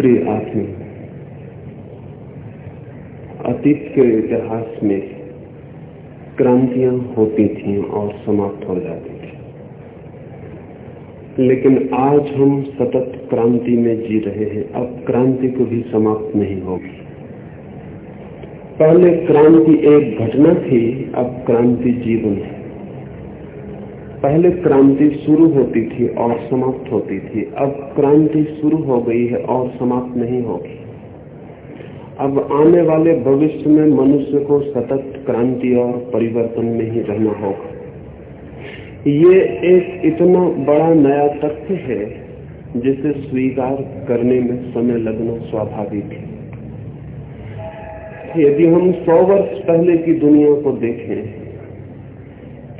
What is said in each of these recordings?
प्रिय आत्मा, अतीत के इतिहास में क्रांतियाँ होती थी और समाप्त हो जाती थी। लेकिन आज हम सतत क्रांति में जी रहे हैं। अब क्रांति को भी समाप्त नहीं होगी। पहले क्रांति एक घटना थी, अब क्रांति जीवन है। पहले क्रांति शुरू होती थी और समाप्त होती थी। अब क्रांति शुरू हो गई है और समाप्त नहीं होगी। अब आने वाले भविष्य में मनुष्य को सतत क्रांति और परिवर्तन में ही रहना होगा। ये एक इतना बड़ा नया तथ्य है, जिसे स्वीकार करने में समय लगना स्वाभाविक है। यदि हम सौ वर्ष पहले की दुनिया को देखें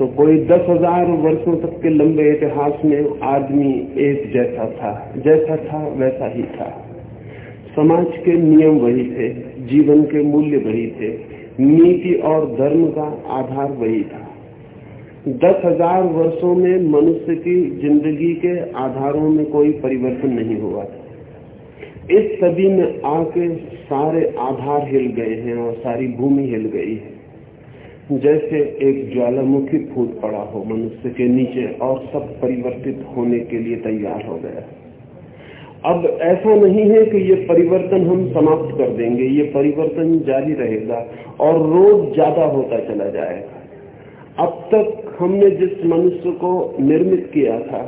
तो कोई दस हज़ार वर्षों तक के लंबे इतिहास में आदमी एक जैसा था जैसा था, वैसा ही था। समाज के नियम वही थे, जीवन के मूल्य वही थे, नीति और धर्म का आधार वही था। दस हज़ार वर्षों में मनुष्य की ज़िंदगी के आधारों में कोई परिवर्तन नहीं हुआ था। इस सदी में आके सारे आधार हिल गए हैं और सारी भूमि हिल गई है। जैसे एक ज्वालामुखी फूट पड़ा हो, मनुष्य के नीचे और सब परिवर्तित होने के लिए तैयार हो गया। अब ऐसा नहीं है कि ये परिवर्तन हम समाप्त कर देंगे, ये परिवर्तन जारी रहेगा और रोज ज़्यादा होता चला जाएगा। अब तक हमने जिस मनुष्य को निर्मित किया था,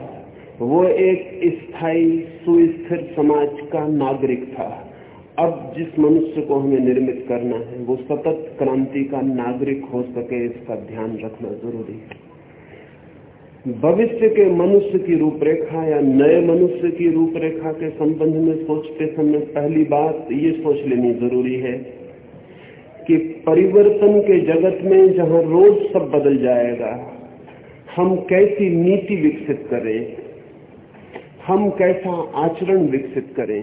वो एक स्थायी, सुस्थिर समाज का नागरिक था। अब जिस मनुष्य को हमें निर्मित करना है, वो सतत क्रांति का नागरिक हो सके, इसका ध्यान रखना ज़रूरी है। भविष्य के मनुष्य की रूपरेखा या नए मनुष्य की रूपरेखा के संबंध में सोचते समय पहली बात ये सोच लेनी ज़रूरी है कि परिवर्तन के जगत में जहाँ रोज सब बदल जाएगा, हम कैसी नीति विकसित करें, हम कैसा आचरण विकसित करें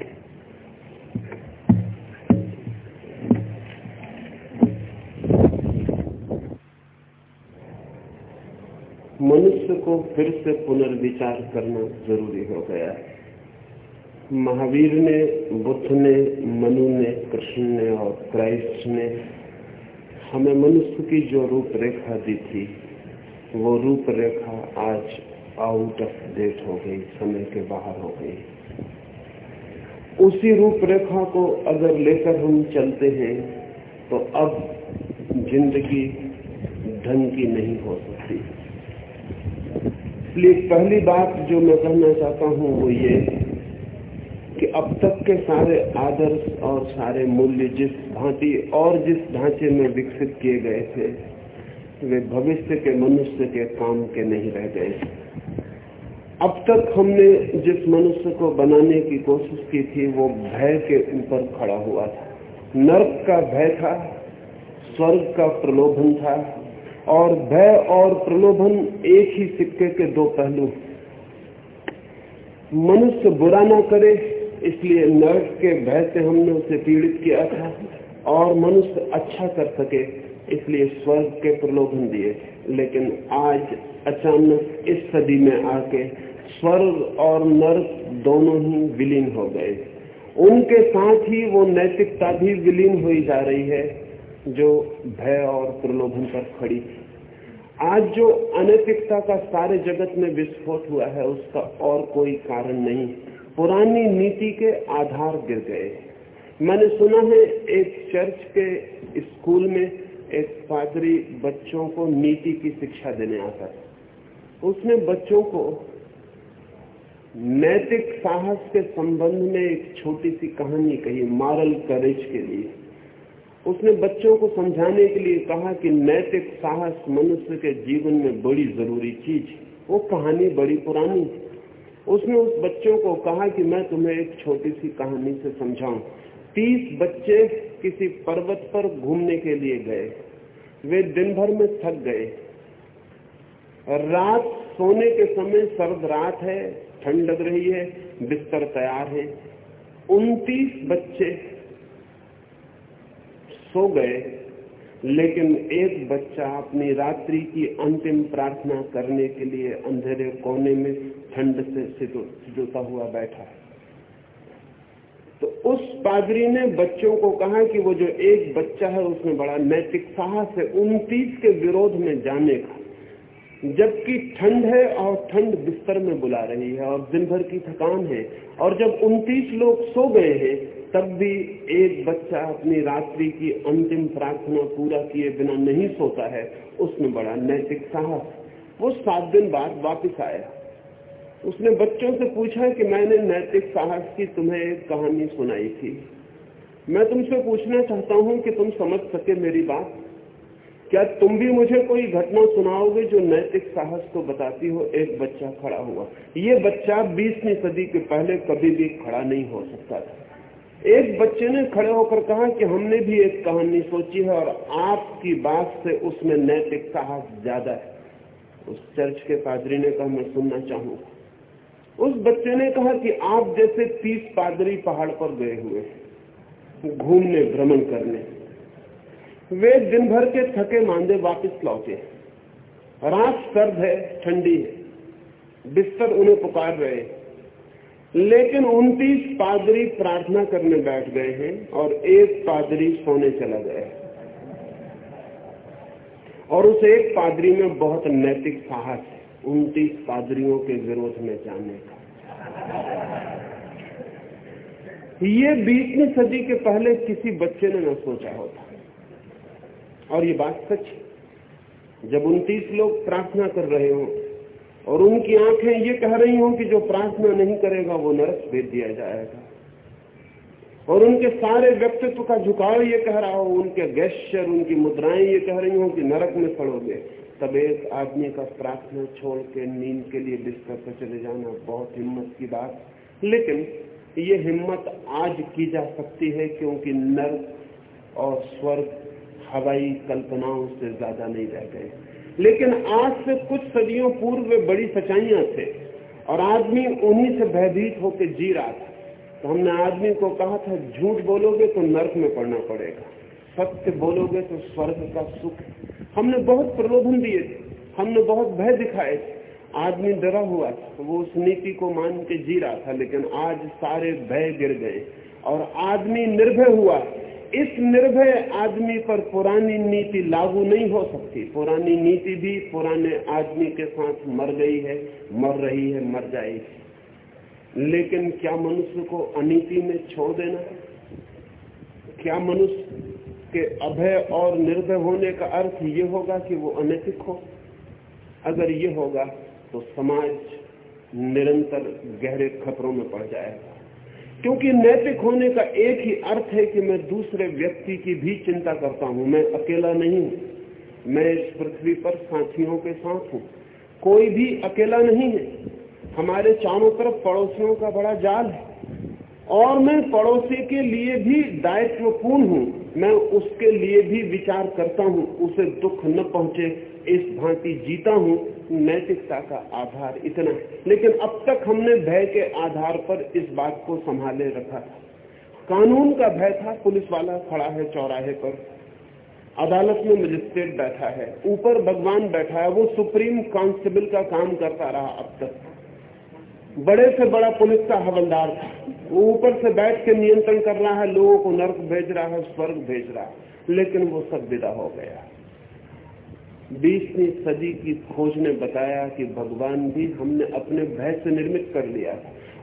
मनुष्य को फिर से पुनर्विचार करना ज़रूरी हो गया है। महावीर ने, बुद्ध ने, मनु ने, कृष्ण ने और क्राइस्ट ने हमें मनुष्य की जो रूपरेखा दी थी, वो रूपरेखा आज आउट ऑफ़ डेट हो गई, समय के बाहर हो गई। उसी रूपरेखा को अगर लेकर हम चलते हैं तो अब ज़िंदगी ढंग की नहीं हो सकती। इसलिए पहली बात जो मैं कहना चाहता हूँ वो ये कि अब तक के सारे आदर्श और सारे मूल्य जिस भांति और जिस ढांचे में विकसित किए गए थे, वे भविष्य के मनुष्य के काम के नहीं रह गए। अब तक हमने जिस मनुष्य को बनाने की कोशिश की थी, वो भय के ऊपर खड़ा हुआ था। नर्क का भय था, स्वर्ग का प्रलोभन था और भय और प्रलोभन एक ही सिक्के के दो पहलू। मनुष्य बुरा ना करे, इसलिए नर्क के भय से हमने उसे पीड़ित किया था और मनुष्य अच्छा कर सके, इसलिए स्वर्ग के प्रलोभन दिए। लेकिन आज अचानक इस सदी में आके स्वर्ग और नर्क दोनों ही विलीन हो गए। उनके साथ ही वो नैतिकता भी विलीन हुई जा रही है। जो भय और प्रलोभन पर खड़ी थी। आज जो अनैतिकता का सारे जगत में विस्फोट हुआ है, उसका और कोई कारण नहीं। पुरानी नीति के आधार गिर गए। मैंने सुना है, एक चर्च के स्कूल में एक पादरी बच्चों को नीति की शिक्षा देने आता था उसने बच्चों को नैतिक साहस के संबंध में एक छोटी सी कहानी कही, मॉरल करेज के लिए। उसने बच्चों को समझाने के लिए कहा कि नैतिक साहस मनुष्य के जीवन में बड़ी ज़रूरी चीज़ वो कहानी बड़ी पुरानी उसने उस बच्चों को कहा कि मैं तुम्हें एक छोटी सी कहानी से समझाऊं। तीस बच्चे किसी पर्वत पर घूमने के लिए गए। वे दिन भर में थक गए। रात सोने के समय सर्द रात है, ठंड लग रही है, बिस्तर तैयार है। उनतीस बच्चे सो गए, लेकिन एक बच्चा अपनी रात्रि की अंतिम प्रार्थना करने के लिए अंधेरे कोने में ठंड से सिजोता हुआ बैठा है। तो उस पादरी ने बच्चों को कहा कि वो जो एक बच्चा है उसमें बड़ा नैतिक साहस है उनतीस के विरोध में जाने का, जबकि ठंड है और ठंड बिस्तर में बुला रही है और दिन भर की थकान है। और जब उनतीस लोग सो गए हैं तब भी एक बच्चा अपनी रात्रि की अंतिम प्रार्थना पूरा किए बिना नहीं सोता है उसमें बड़ा नैतिक साहस। वो सात दिन बाद वापस आया। उसने बच्चों से पूछा कि मैंने नैतिक साहस की तुम्हें एक कहानी सुनाई थी। मैं तुमसे पूछना चाहता हूँ कि तुम समझ सके मेरी बात। क्या तुम भी मुझे कोई घटना सुनाओगे जो नैतिक साहस को बताती हो? एक बच्चा खड़ा हुआ। ये बच्चा बीसवीं सदी के पहले कभी भी खड़ा नहीं हो सकता था। एक बच्चे ने खड़े होकर कहा कि हमने भी एक कहानी सोची है और आपकी बात से उसमें नैतिक साहस ज़्यादा है। उस चर्च के पादरी ने कहा, मैं सुनना चाहूँगा। उस बच्चे ने कहा कि आप जैसे तीस पादरी पहाड़ पर गए हुए घूमने, भ्रमण करने। वे दिन भर के थके मांदे वापस लौटे। रात सर्द है, ठंडी है। बिस्तर उन्हें पुकार रहे। लेकिन उनतीस पादरी प्रार्थना करने बैठ गए हैं और एक पादरी सोने चला गया और उस एक पादरी में बहुत नैतिक साहस है, उनतीस पादरियों के विरोध में जाने का। ये बीसवीं सदी के पहले किसी बच्चे ने न सोचा होता। और ये बात सच जब उनतीस लोग प्रार्थना कर रहे हो और उनकी आँखें ये कह रही हो कि जो प्रार्थना नहीं करेगा, वो नरक भेज दिया जाएगा। और उनके सारे व्यक्तित्व का झुकाव ये कह रहा हो, उनके गैश्चर उनकी मुद्राएँ ये कह रही हो कि नरक में पड़ोगे। तब एक आदमी का प्रार्थना छोड़ के नींद के लिए बिस्तर पर चले जाना बहुत हिम्मत की बात। लेकिन ये हिम्मत आज की जा सकती है क्योंकि नर और स्वर्ग हवाई कल्पनाओं से ज़्यादा नहीं रह गए। लेकिन आज से कुछ सदियों पूर्व वे बड़ी सच्चाइयाँ थे और आदमी उन्हीं से भयभीत होकर जी रहा था। तो हमने आदमी को कहा था, झूठ बोलोगे तो नर्क में पड़ना पड़ेगा, सत्य बोलोगे तो स्वर्ग का सुख हमने बहुत प्रलोभन दिए थे, हमने बहुत भय दिखाए थे। आदमी डरा हुआ था वो उस नीति को मान के जी रहा था, लेकिन आज सारे भय गिर गए और आदमी निर्भय हुआ इस निर्भय आदमी पर पुरानी नीति लागू नहीं हो सकती। पुरानी नीति भी पुराने आदमी के साथ मर गई है, मर रही है, मर जाएगी। लेकिन क्या मनुष्य को अनीति में छोड़ देना क्या मनुष्य के अभय और निर्भय होने का अर्थ ये होगा कि वो अनैतिक हो? अगर ये होगा तो समाज निरंतर गहरे खतरों में पड़ जाएगा। क्योंकि नैतिक होने का एक ही अर्थ है कि मैं दूसरे व्यक्ति की भी चिंता करता हूँ। मैं अकेला नहीं हूँ। मैं इस पृथ्वी पर साथियों के साथ हूँ। कोई भी अकेला नहीं है। हमारे चारों तरफ़ पड़ोसियों का बड़ा जाल है। और मैं पड़ोसी के लिए भी दायित्वपूर्ण हूँ। मैं उसके लिए भी विचार करता हूँ, उसे दुख न पहुँचे, इस भांति जीता हूँ। नैतिकता का आधार इतना लेकिन अब तक हमने भय के आधार पर इस बात को संभाले रखा था। कानून का भय था, पुलिस वाला खड़ा है चौराहे पर। अदालत में मजिस्ट्रेट बैठा है। ऊपर भगवान बैठा है, वो सुप्रीम कांस्टेबल का काम करता रहा अब तक। बड़े से बड़ा पुलिस का हवलदार था। वो ऊपर से बैठ के नियंत्रण कर रहा है, लोगों को नर्क भेज रहा है, स्वर्ग भेज रहा है। लेकिन वो सब विदा हो गया। बीसवीं सदी की खोज ने बताया कि भगवान भी हमने अपने भय से निर्मित कर लिया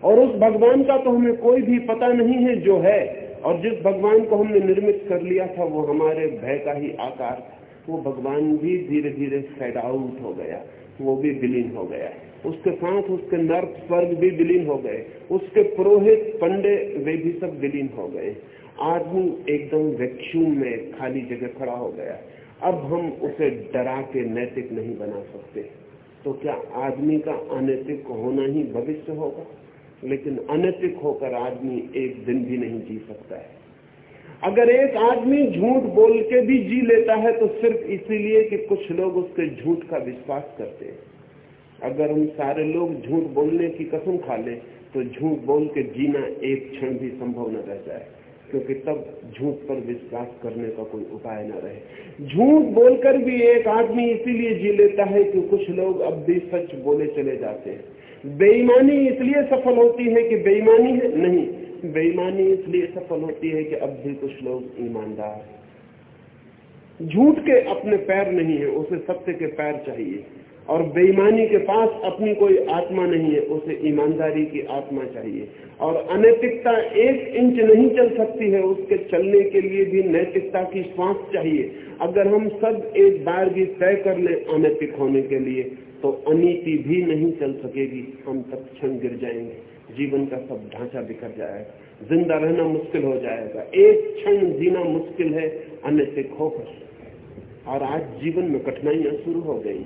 और उस भगवान का तो हमें कोई भी पता नहीं है जो है। और जिस भगवान को हमने निर्मित कर लिया था, वो हमारे भय का ही आकार था। वो भगवान भी धीरे धीरे फेड आउट हो गया। वो भी विलीन हो गया। उसके साथ उसके नर्क स्वर्ग भी विलीन हो गए। उसके पुरोहित, पंडे वे भी सब विलीन हो गए। आदमी एकदम वैक्यूम में खाली जगह खड़ा हो गया। अब हम उसे डरा के नैतिक नहीं बना सकते। तो क्या आदमी का अनैतिक होना ही भविष्य होगा? लेकिन अनैतिक होकर आदमी एक दिन भी नहीं जी सकता है। अगर एक आदमी झूठ बोल के भी जी लेता है तो सिर्फ़ इसीलिए कि कुछ लोग उसके झूठ का विश्वास करते हैं। अगर हम सारे लोग झूठ बोलने की कसम खा ले तो झूठ बोल के जीना एक क्षण भी संभव न रह जाए, क्योंकि तब झूठ पर विश्वास करने का कोई उपाय न रहे। झूठ बोलकर भी एक आदमी इसीलिए जी लेता है कि कुछ लोग अब भी सच बोले चले जाते हैं। बेईमानी इसलिए सफल होती है कि बेईमानी है? नहीं। बेईमानी इसलिए सफल होती है कि अब भी कुछ लोग ईमानदार। झूठ के अपने पैर नहीं है, उसे सत्य के पैर चाहिए। और बेईमानी के पास अपनी कोई आत्मा नहीं है, उसे ईमानदारी की आत्मा चाहिए। और अनैतिकता एक इंच नहीं चल सकती है, उसके चलने के लिए भी नैतिकता की श्वास चाहिए। अगर हम सब एक बार भी तय कर ले अनैतिक होने के लिए तो अनिति भी नहीं चल सकेगी, हम तत्क्षण गिर जाएँगे। जीवन का सब ढांचा बिखर जाएगा, ज़िंदा रहना मुश्किल हो जाएगा। एक क्षण जीना मुश्किल है, अनैतिक होकर और आज जीवन में कठिनाइयाँ शुरू हो गई।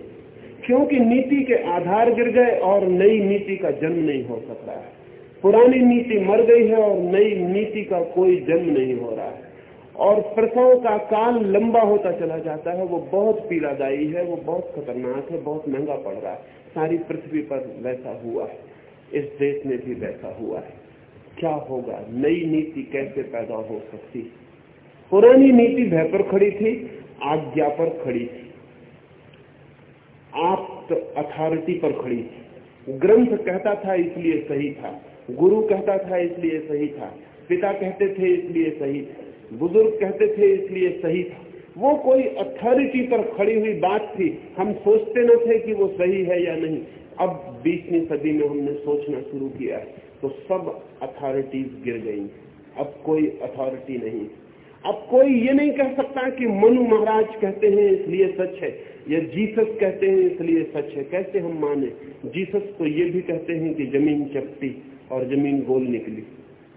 क्योंकि नीति के आधार गिर गए और नई नीति का जन्म नहीं हो सक रहा है। पुरानी नीति मर गई है और नई नीति का कोई जन्म नहीं हो रहा है। और प्रसव का काल लंबा होता चला जाता है, वो बहुत पीड़ादायी है, वो बहुत खतरनाक है, बहुत महँगा पड़ रहा है। सारी पृथ्वी पर वैसा हुआ है, इस देश में भी वैसा हुआ है। क्या होगा? नई नीति कैसे पैदा हो सकती? पुरानी नीति भय पर खड़ी थी, आज्ञा पर खड़ी थी। आप अथॉरिटी पर खड़ी थी। ग्रंथ कहता था इसलिए सही था। गुरु कहता था इसलिए सही था। पिता कहते थे इसलिए सही था। बुज़ुर्ग कहते थे इसलिए सही था। वो कोई अथॉरिटी पर खड़ी हुई बात थी। हम सोचते न थे कि वो सही है या नहीं। अब बीसवीं सदी में हमने सोचना शुरू किया तो सब अथॉरिटीज गिर गई। अब कोई अथॉरिटी नहीं। अब कोई ये नहीं कह सकता कि मनु महाराज कहते हैं, इसलिए सच है। या जीसस कहते हैं, इसलिए सच है। कैसे हम माने? जीसस तो ये भी कहते हैं कि ज़मीन चपटी और ज़मीन गोल निकली।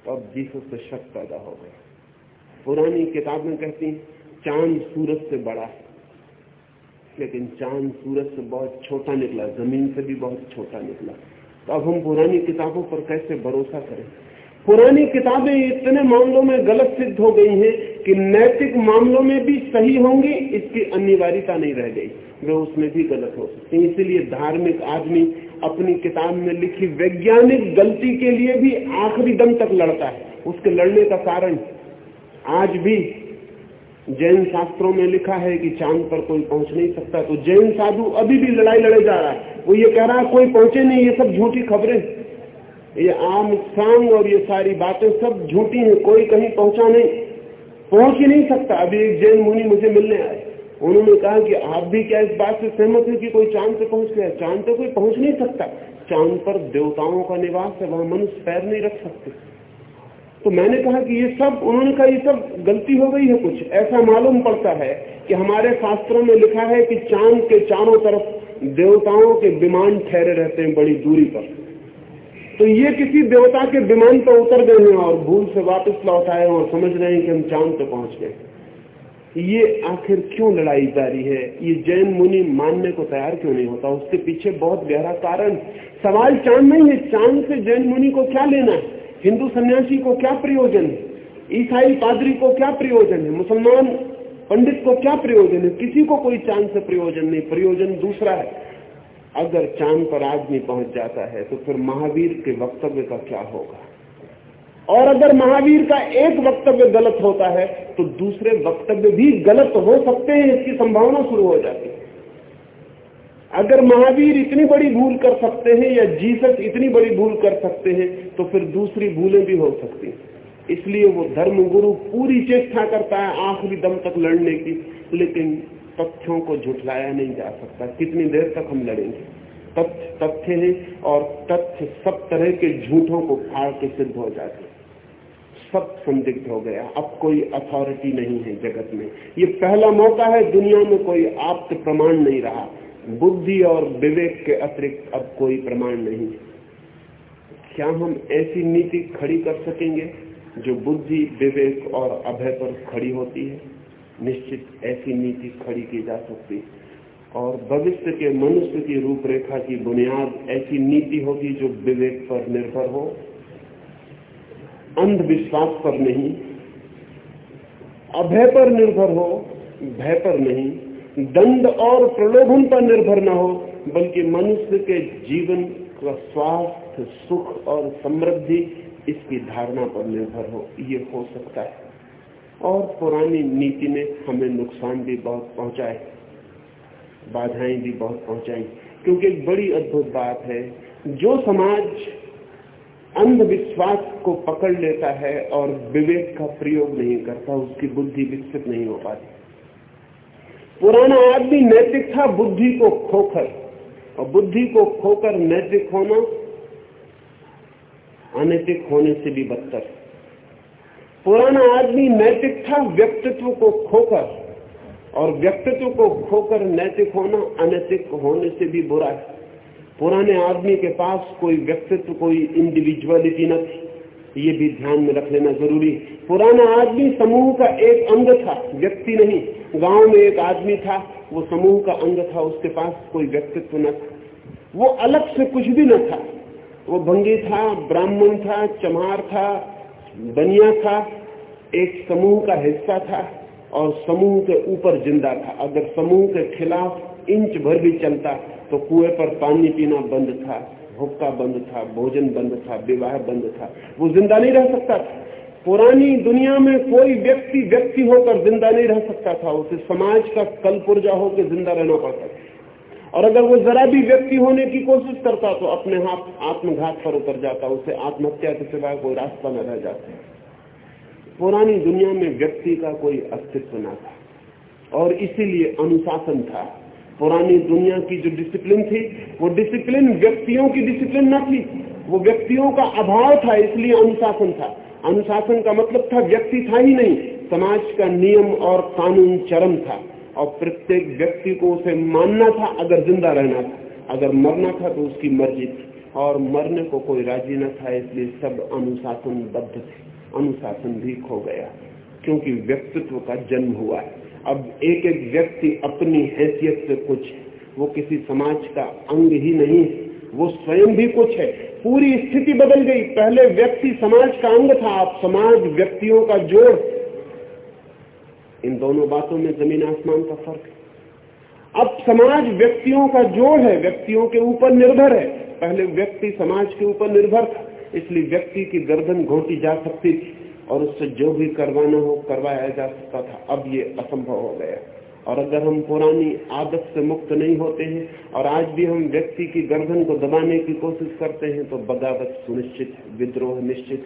तो अब जीसस से शक पैदा हो गया। पुरानी किताबें कहती चाँद सूरज से बड़ा है। लेकिन चाँद सूरज से बहुत छोटा निकला, ज़मीन से भी बहुत छोटा निकला। तो अब हम पुरानी किताबों पर कैसे भरोसा करें? पुरानी किताबें इतने मामलों में गलत सिद्ध हो गई हैं कि नैतिक मामलों में भी सही होंगी, इसकी अनिवार्यता नहीं रह गई। वे उसमें भी गलत हो सकती इसलिए धार्मिक आदमी अपनी किताब में लिखी वैज्ञानिक गलती के लिए भी आखिरी दम तक लड़ता है। उसके लड़ने का कारण आज भी जैन शास्त्रों में लिखा है कि चाँद पर कोई पहुँच नहीं सकता। तो जैन साधु अभी भी लड़ाई लड़े जा रहा है। वो ये कह रहा है, कोई पहुँचे नहीं, ये सब झूठी खबरें। ये आम सांग और ये सारी बातें सब झूठी हैं। कोई कहीं पहुँचा नहीं। पहुँच ही नहीं सकता। अभी एक जैन मुनि मुझे मिलने आए। उन्होंने कहा कि आप भी क्या इस बात से सहमत है कि कोई चाँद पे पहुँच गया? चाँद पे कोई पहुँच नहीं सकता। चाँद पर देवताओं का निवास है, वहाँ मनुष्य पैर नहीं रख सकते। तो मैंने कहा कि ये सब, उन्होंने कहा, ये सब गलती हो गई है कुछ? ऐसा मालूम पड़ता है कि हमारे शास्त्रों में लिखा है कि चाँद के चारों तरफ़ देवताओं के विमान ठहरे रहते हैं बड़ी दूरी पर। तो ये किसी देवता के विमान पर उतर गए हैं और भूल से वापस लौट आए और समझ रहे हैं कि हम चाँद पे पहुँच गए। ये आखिर क्यों लड़ाई जारी है? ये जैन मुनि मानने को तैयार क्यों नहीं होता? उसके पीछे बहुत गहरा कारण। सवाल चाँद नहीं है। चाँद से जैन मुनि को क्या लेना है? हिंदू सन्यासी को क्या प्रयोजन है? ईसाई पादरी को क्या प्रयोजन है? मुसलमान पंडित को क्या प्रयोजन है? किसी को कोई चाँद से प्रयोजन नहीं। प्रयोजन दूसरा है। अगर चाँद पर आदमी पहुँच जाता है तो फिर महावीर के वक्तव्य का क्या होगा? और अगर महावीर का एक वक्तव्य गलत होता है तो दूसरे वक्तव्य भी गलत हो सकते हैं, इसकी संभावना शुरू हो जाती है। अगर महावीर इतनी बड़ी भूल कर सकते हैं, या जीसस इतनी बड़ी भूल कर सकते हैं तो फिर दूसरी भूलें भी हो सकती हैं। इसलिए वो धर्म गुरु पूरी चेष्टा करता है आखिरी दम तक लड़ने की। लेकिन तथ्यों को झुठलाया नहीं जा सकता। कितनी देर तक हम लड़ेंगे? तथ्य तथ्य है और तथ्य सब तरह के झूठों को फाड़ के सिद्ध हो जाते सब संदिग्ध हो गया। अब कोई अथॉरिटी नहीं है जगत में। ये पहला मौका है, दुनिया में कोई आप्त प्रमाण नहीं रहा। बुद्धि और विवेक के अतिरिक्त अब कोई प्रमाण नहीं क्या हम ऐसी नीति खड़ी कर सकेंगे जो बुद्धि, विवेक और अभय पर खड़ी होती है? निश्चित ऐसी नीति खड़ी की जा सकती। और भविष्य के मनुष्य की रूपरेखा की बुनियाद ऐसी नीति होगी जो विवेक पर निर्भर हो, अंधविश्वास पर नहीं, अभय पर निर्भर हो, भय पर नहीं, दंड और प्रलोभन पर निर्भर न हो, बल्कि मनुष्य के जीवन का स्वास्थ्य, सुख और समृद्धि इसकी धारणा पर निर्भर हो। ये हो सकता है। और पुरानी नीति ने हमें नुकसान भी बहुत पहुँचाए, बाधाएँ भी बहुत पहुंचाई। क्योंकि एक बड़ी अद्भुत बात है, जो समाज अंधविश्वास को पकड़ लेता है और विवेक का प्रयोग नहीं करता, उसकी बुद्धि विकसित नहीं हो पाती। पुराना आदमी नैतिक था, बुद्धि को खोकर और बुद्धि को खोकर नैतिक होना अनैतिक होने से भी बदतर। पुराना आदमी नैतिक था, व्यक्तित्व को खोकर। और व्यक्तित्व को खोकर नैतिक होना अनैतिक होने से भी बुरा है। पुराने आदमी के पास कोई व्यक्तित्व, कोई इंडिविजुअलिटी न थी। ये भी ध्यान में रख लेना ज़रूरी पुराना आदमी समूह का एक अंग था, व्यक्ति नहीं। गाँव में एक आदमी था, वो समूह का अंग था, उसके पास कोई व्यक्तित्व न था। वो अलग से कुछ भी न था। वो भंगी था, ब्राह्मण था, चमार था बनिया था, एक समूह का हिस्सा था और समूह के ऊपर ज़िंदा था। अगर समूह के खिलाफ इंच भर भी चलता तो कुएँ पर पानी पीना बंद था, हुक्का बंद था, भोजन बंद था, विवाह बंद था। वो ज़िंदा नहीं रह सकता था। पुरानी दुनिया में कोई व्यक्ति व्यक्ति होकर ज़िंदा नहीं रह सकता था। उसे समाज का कल पुर्जा होकर ज़िंदा रहना पड़ता था। और अगर वो जरा भी व्यक्ति होने की कोशिश करता तो अपने हाथ, आत्मघात पर उतर जाता, उसे आत्महत्या के सिवाय कोई रास्ता न रह जाता। पुरानी दुनिया में व्यक्ति का कोई अस्तित्व न था। और इसीलिए अनुशासन था। पुरानी दुनिया की जो डिसिप्लिन थी, वो डिसिप्लिन व्यक्तियों की डिसिप्लिन न थी। वो व्यक्तियों का अभाव था, इसलिए अनुशासन था। अनुशासन का मतलब था, व्यक्ति था ही नहीं, समाज का नियम और कानून चरम था। और प्रत्येक व्यक्ति को उसे मानना था अगर ज़िंदा रहना था। अगर मरना था तो उसकी मर्ज़ी थी। और मरने को कोई राज़ी न था, इसलिए सब अनुशासन बद्ध थे। अनुशासन भी खो गया, क्योंकि व्यक्तित्व का जन्म हुआ है। अब एक एक व्यक्ति अपनी हैसियत से कुछ है। वो किसी समाज का अंग ही नहीं है। वो स्वयं भी कुछ है। पूरी स्थिति बदल गई। पहले व्यक्ति समाज का अंग था, अब समाज व्यक्तियों का जोड़ इन दोनों बातों में ज़मीन आसमान का फ़र्क है। अब समाज व्यक्तियों का जोड़ है, व्यक्तियों के ऊपर निर्भर है। पहले व्यक्ति समाज के ऊपर निर्भर था, इसलिए व्यक्ति की गर्दन घोटी जा सकती थी और उससे जो भी करवाना हो, करवाया जा सकता था। अब ये असंभव हो गया और अगर हम पुरानी आदत से मुक्त नहीं होते हैं और आज भी हम व्यक्ति की गर्दन को दबाने की कोशिश करते हैं तो बगावत सुनिश्चित विद्रोह निश्चित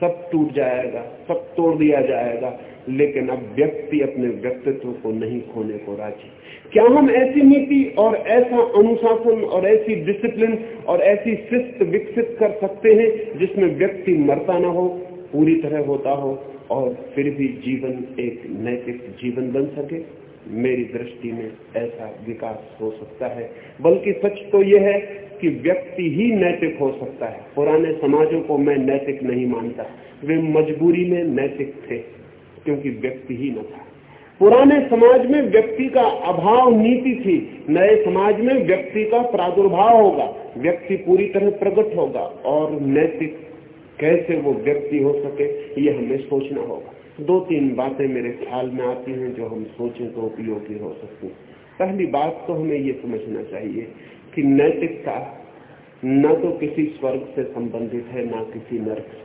सब टूट जाएगा, सब तोड़ दिया जाएगा। लेकिन अब व्यक्ति अपने व्यक्तित्व को नहीं खोने को राज़ी। क्या हम ऐसी नीति और ऐसा अनुशासन और ऐसी डिसिप्लिन और ऐसी शिस्त विकसित कर सकते हैं जिसमें व्यक्ति मरता ना हो, पूरी तरह होता हो और फिर भी जीवन एक नैतिक जीवन बन सके? मेरी दृष्टि में ऐसा विकास हो सकता है। बल्कि सच तो यह है कि व्यक्ति ही नैतिक हो सकता है। पुराने समाजों को मैं नैतिक नहीं मानता। वे मजबूरी में नैतिक थे। क्योंकि व्यक्ति ही न था। पुराने समाज में व्यक्ति का अभाव नीति थी, नए समाज में व्यक्ति का प्रादुर्भाव होगा, व्यक्ति पूरी तरह प्रकट होगा और नैतिक कैसे वो व्यक्ति हो सके, ये हमें सोचना होगा। दो तीन बातें मेरे ख्याल में आती हैं जो हम सोचें तो उपयोगी हो सकती पहली बात तो हमें ये समझना चाहिए कि नैतिकता न तो किसी स्वर्ग से संबंधित है, ना किसी नर्क से।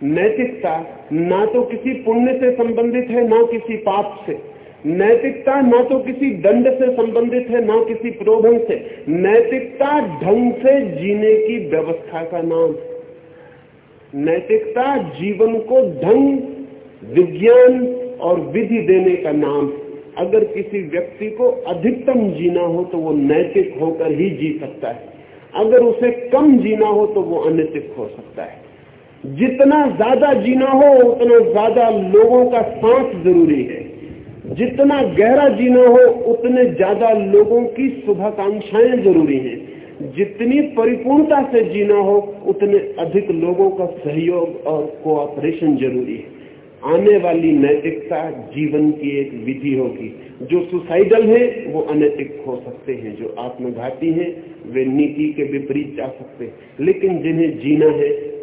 नैतिकता ना तो किसी पुण्य से संबंधित है, ना किसी पाप से। नैतिकता ना तो किसी दंड से संबंधित है, ना किसी प्रोभन से। नैतिकता ढंग से जीने की व्यवस्था का नाम नैतिकता जीवन को ढंग, विज्ञान और विधि देने का नाम अगर किसी व्यक्ति को अधिकतम जीना हो तो वो नैतिक होकर ही जी सकता है। अगर उसे कम जीना हो तो वो अनैतिक हो सकता है। जितना ज़्यादा जीना हो, उतना ज़्यादा लोगों का सांस ज़रूरी है। जितना गहरा जीना हो, उतने ज़्यादा लोगों की शुभाकांक्षाएँ ज़रूरी हैं। जितनी परिपूर्णता से जीना हो, उतने अधिक लोगों का सहयोग और कोऑपरेशन ज़रूरी है। आने वाली नैतिकता जीवन की एक विधि होगी। जो सुसाइडल है, वो अनैतिक हो सकते हैं। जो आत्मघाती हैं, वे नीति के विपरीत जा सकते हैं। लेकिन जिन्हें जीना है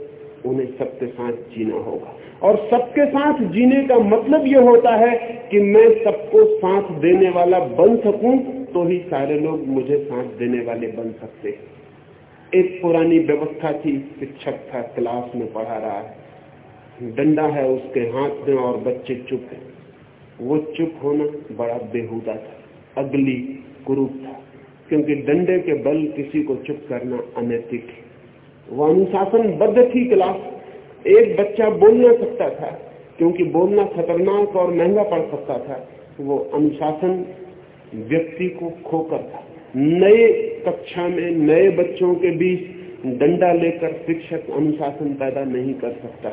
उन्हें सबके साथ जीना होगा। और सबके साथ जीने का मतलब यह होता है कि मैं सबको साथ देने वाला बन सकूँ तो ही सारे लोग मुझे साथ देने वाले बन सकते हैं। एक पुरानी व्यवस्था थी, शिक्षक था, क्लास में पढ़ा रहा है। डंडा है उसके हाथ में और बच्चे चुप है। वो चुप होना बड़ा बेहुदा था। अगली क्रूप था, क्योंकि डंडे के बल किसी को चुप करना अनैतिक है। वो अनुशासन बद्ध थी क्लास। एक बच्चा बोल ना सकता था, क्योंकि बोलना खतरनाक और महँगा पड़ सकता था वो अनुशासन व्यक्ति को खोकर था। नए कक्षा में नए बच्चों के बीच डंडा लेकर शिक्षक अनुशासन पैदा नहीं कर सकता।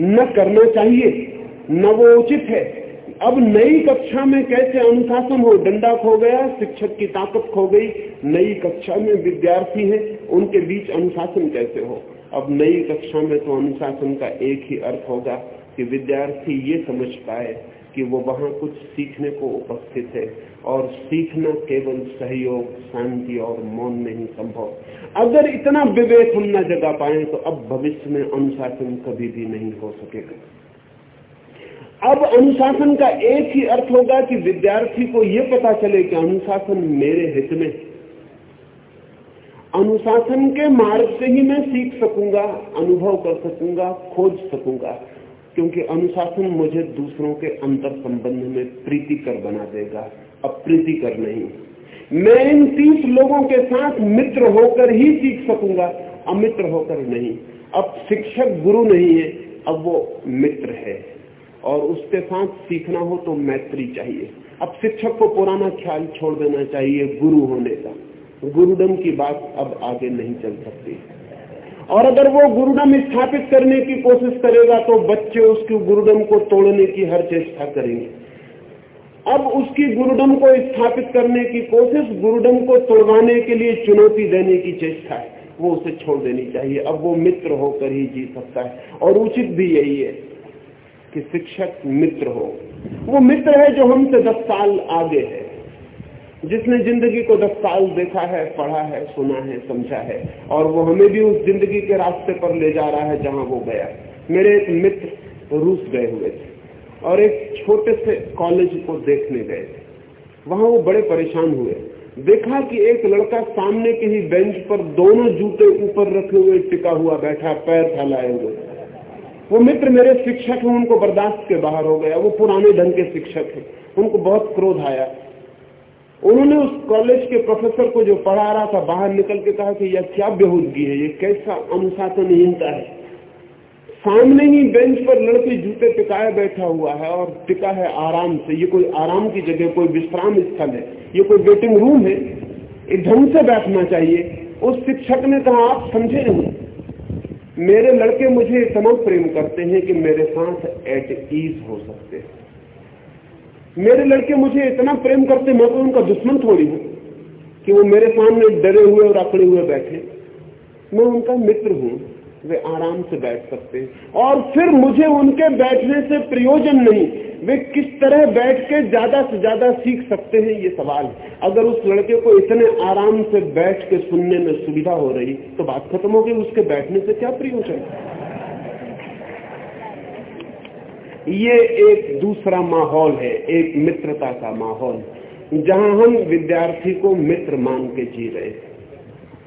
न करना चाहिए, न वो उचित है। अब नई कक्षा में कैसे अनुशासन हो? डंडा खो गया, शिक्षक की ताकत खो गई, नई कक्षा में विद्यार्थी हैं, उनके बीच अनुशासन कैसे हो? अब नई कक्षा में तो अनुशासन का एक ही अर्थ होगा कि विद्यार्थी ये समझ पाए कि वो वहाँ कुछ सीखने को उपस्थित है और सीखना केवल सहयोग, शांति और मौन में ही संभव। अगर इतना विवेक हम न जगा पाए तो अब भविष्य में अनुशासन कभी भी नहीं हो सकेगा। अब अनुशासन का एक ही अर्थ होगा कि विद्यार्थी को यह पता चले कि अनुशासन मेरे हित में अनुशासन के मार्ग से ही मैं सीख सकूँगा, अनुभव कर सकूँगा, खोज सकूँगा, क्योंकि अनुशासन मुझे दूसरों के अंतर संबंध में प्रीतिकर बना देगा, अप्रीतिकर नहीं। मैं इन तीस लोगों के साथ मित्र होकर ही सीख सकूँगा, अमित्र होकर नहीं। अब शिक्षक गुरु नहीं है, अब वो मित्र है। और उसके साथ सीखना हो तो मैत्री चाहिए। अब शिक्षक को पुराना ख्याल छोड़ देना चाहिए गुरु होने का। गुरुडम की बात अब आगे नहीं चल सकती। और अगर वो गुरुडम स्थापित करने की कोशिश करेगा तो बच्चे उसके गुरुडम को तोड़ने की हर चेष्टा करेंगे। अब उसकी गुरुडम को स्थापित करने की कोशिश गुरुडम को तोड़वाने के लिए चुनौती देने की चेष्टा है। वो उसे छोड़ देनी चाहिए। अब वो मित्र होकर ही जी सकता है। और उचित भी यही है। कि शिक्षक मित्र हो। वो मित्र है जो हमसे दस साल आगे है। जिसने ज़िंदगी को दस साल देखा है, पढ़ा है, सुना है, समझा है, और वो हमें भी उस ज़िंदगी के रास्ते पर ले जा रहा है जहाँ वो गया। मेरे एक मित्र रूस गए हुए थे और एक छोटे से कॉलेज को देखने गए थे। वहाँ वो बड़े परेशान हुए। देखा कि एक लड़का सामने के ही बेंच पर दोनों जूते ऊपर रखे हुए टिका हुआ बैठा, पैर फैलाए हुए। वो मित्र मेरे शिक्षक हैं, उनको बर्दाश्त के बाहर हो गया, वो पुराने ढंग के शिक्षक हैं। उनको बहुत क्रोध आया। उन्होंने उस कॉलेज के प्रोफेसर को जो पढ़ा रहा था, बाहर निकल के कहा कि यह क्या बेहूदगी है ये कैसा अनुशासनहीनता है? सामने ही बेंच पर लड़के जूते टिकाए बैठा हुआ है और टिका है आराम से। ये कोई आराम की जगह, कोई विश्राम स्थल है। ये कोई वेटिंग रूम है। ढंग से बैठना चाहिए। उस शिक्षक ने कहा, आप समझे नहीं। मेरे लड़के मुझे इतना प्रेम करते हैं कि मेरे साथ एट ईज हो सकते हैं। मेरे लड़के मुझे इतना प्रेम करते मैं तो उनका दुश्मन थोड़ी हूँ कि वो मेरे सामने डरे हुए और अकड़े हुए बैठे। मैं उनका मित्र हूँ। वे आराम से बैठ सकते हैं। और फिर मुझे उनके बैठने से प्रयोजन नहीं, वे किस तरह बैठ के ज़्यादा से ज़्यादा सीख सकते हैं, ये सवाल अगर उस लड़के को इतने आराम से बैठ के सुनने में सुविधा हो रही तो बात खत्म हो गई, उसके बैठने से क्या प्रयोजन? ये एक दूसरा माहौल है, एक मित्रता का माहौल, जहाँ हम विद्यार्थी को मित्र मान के जी रहे हैं।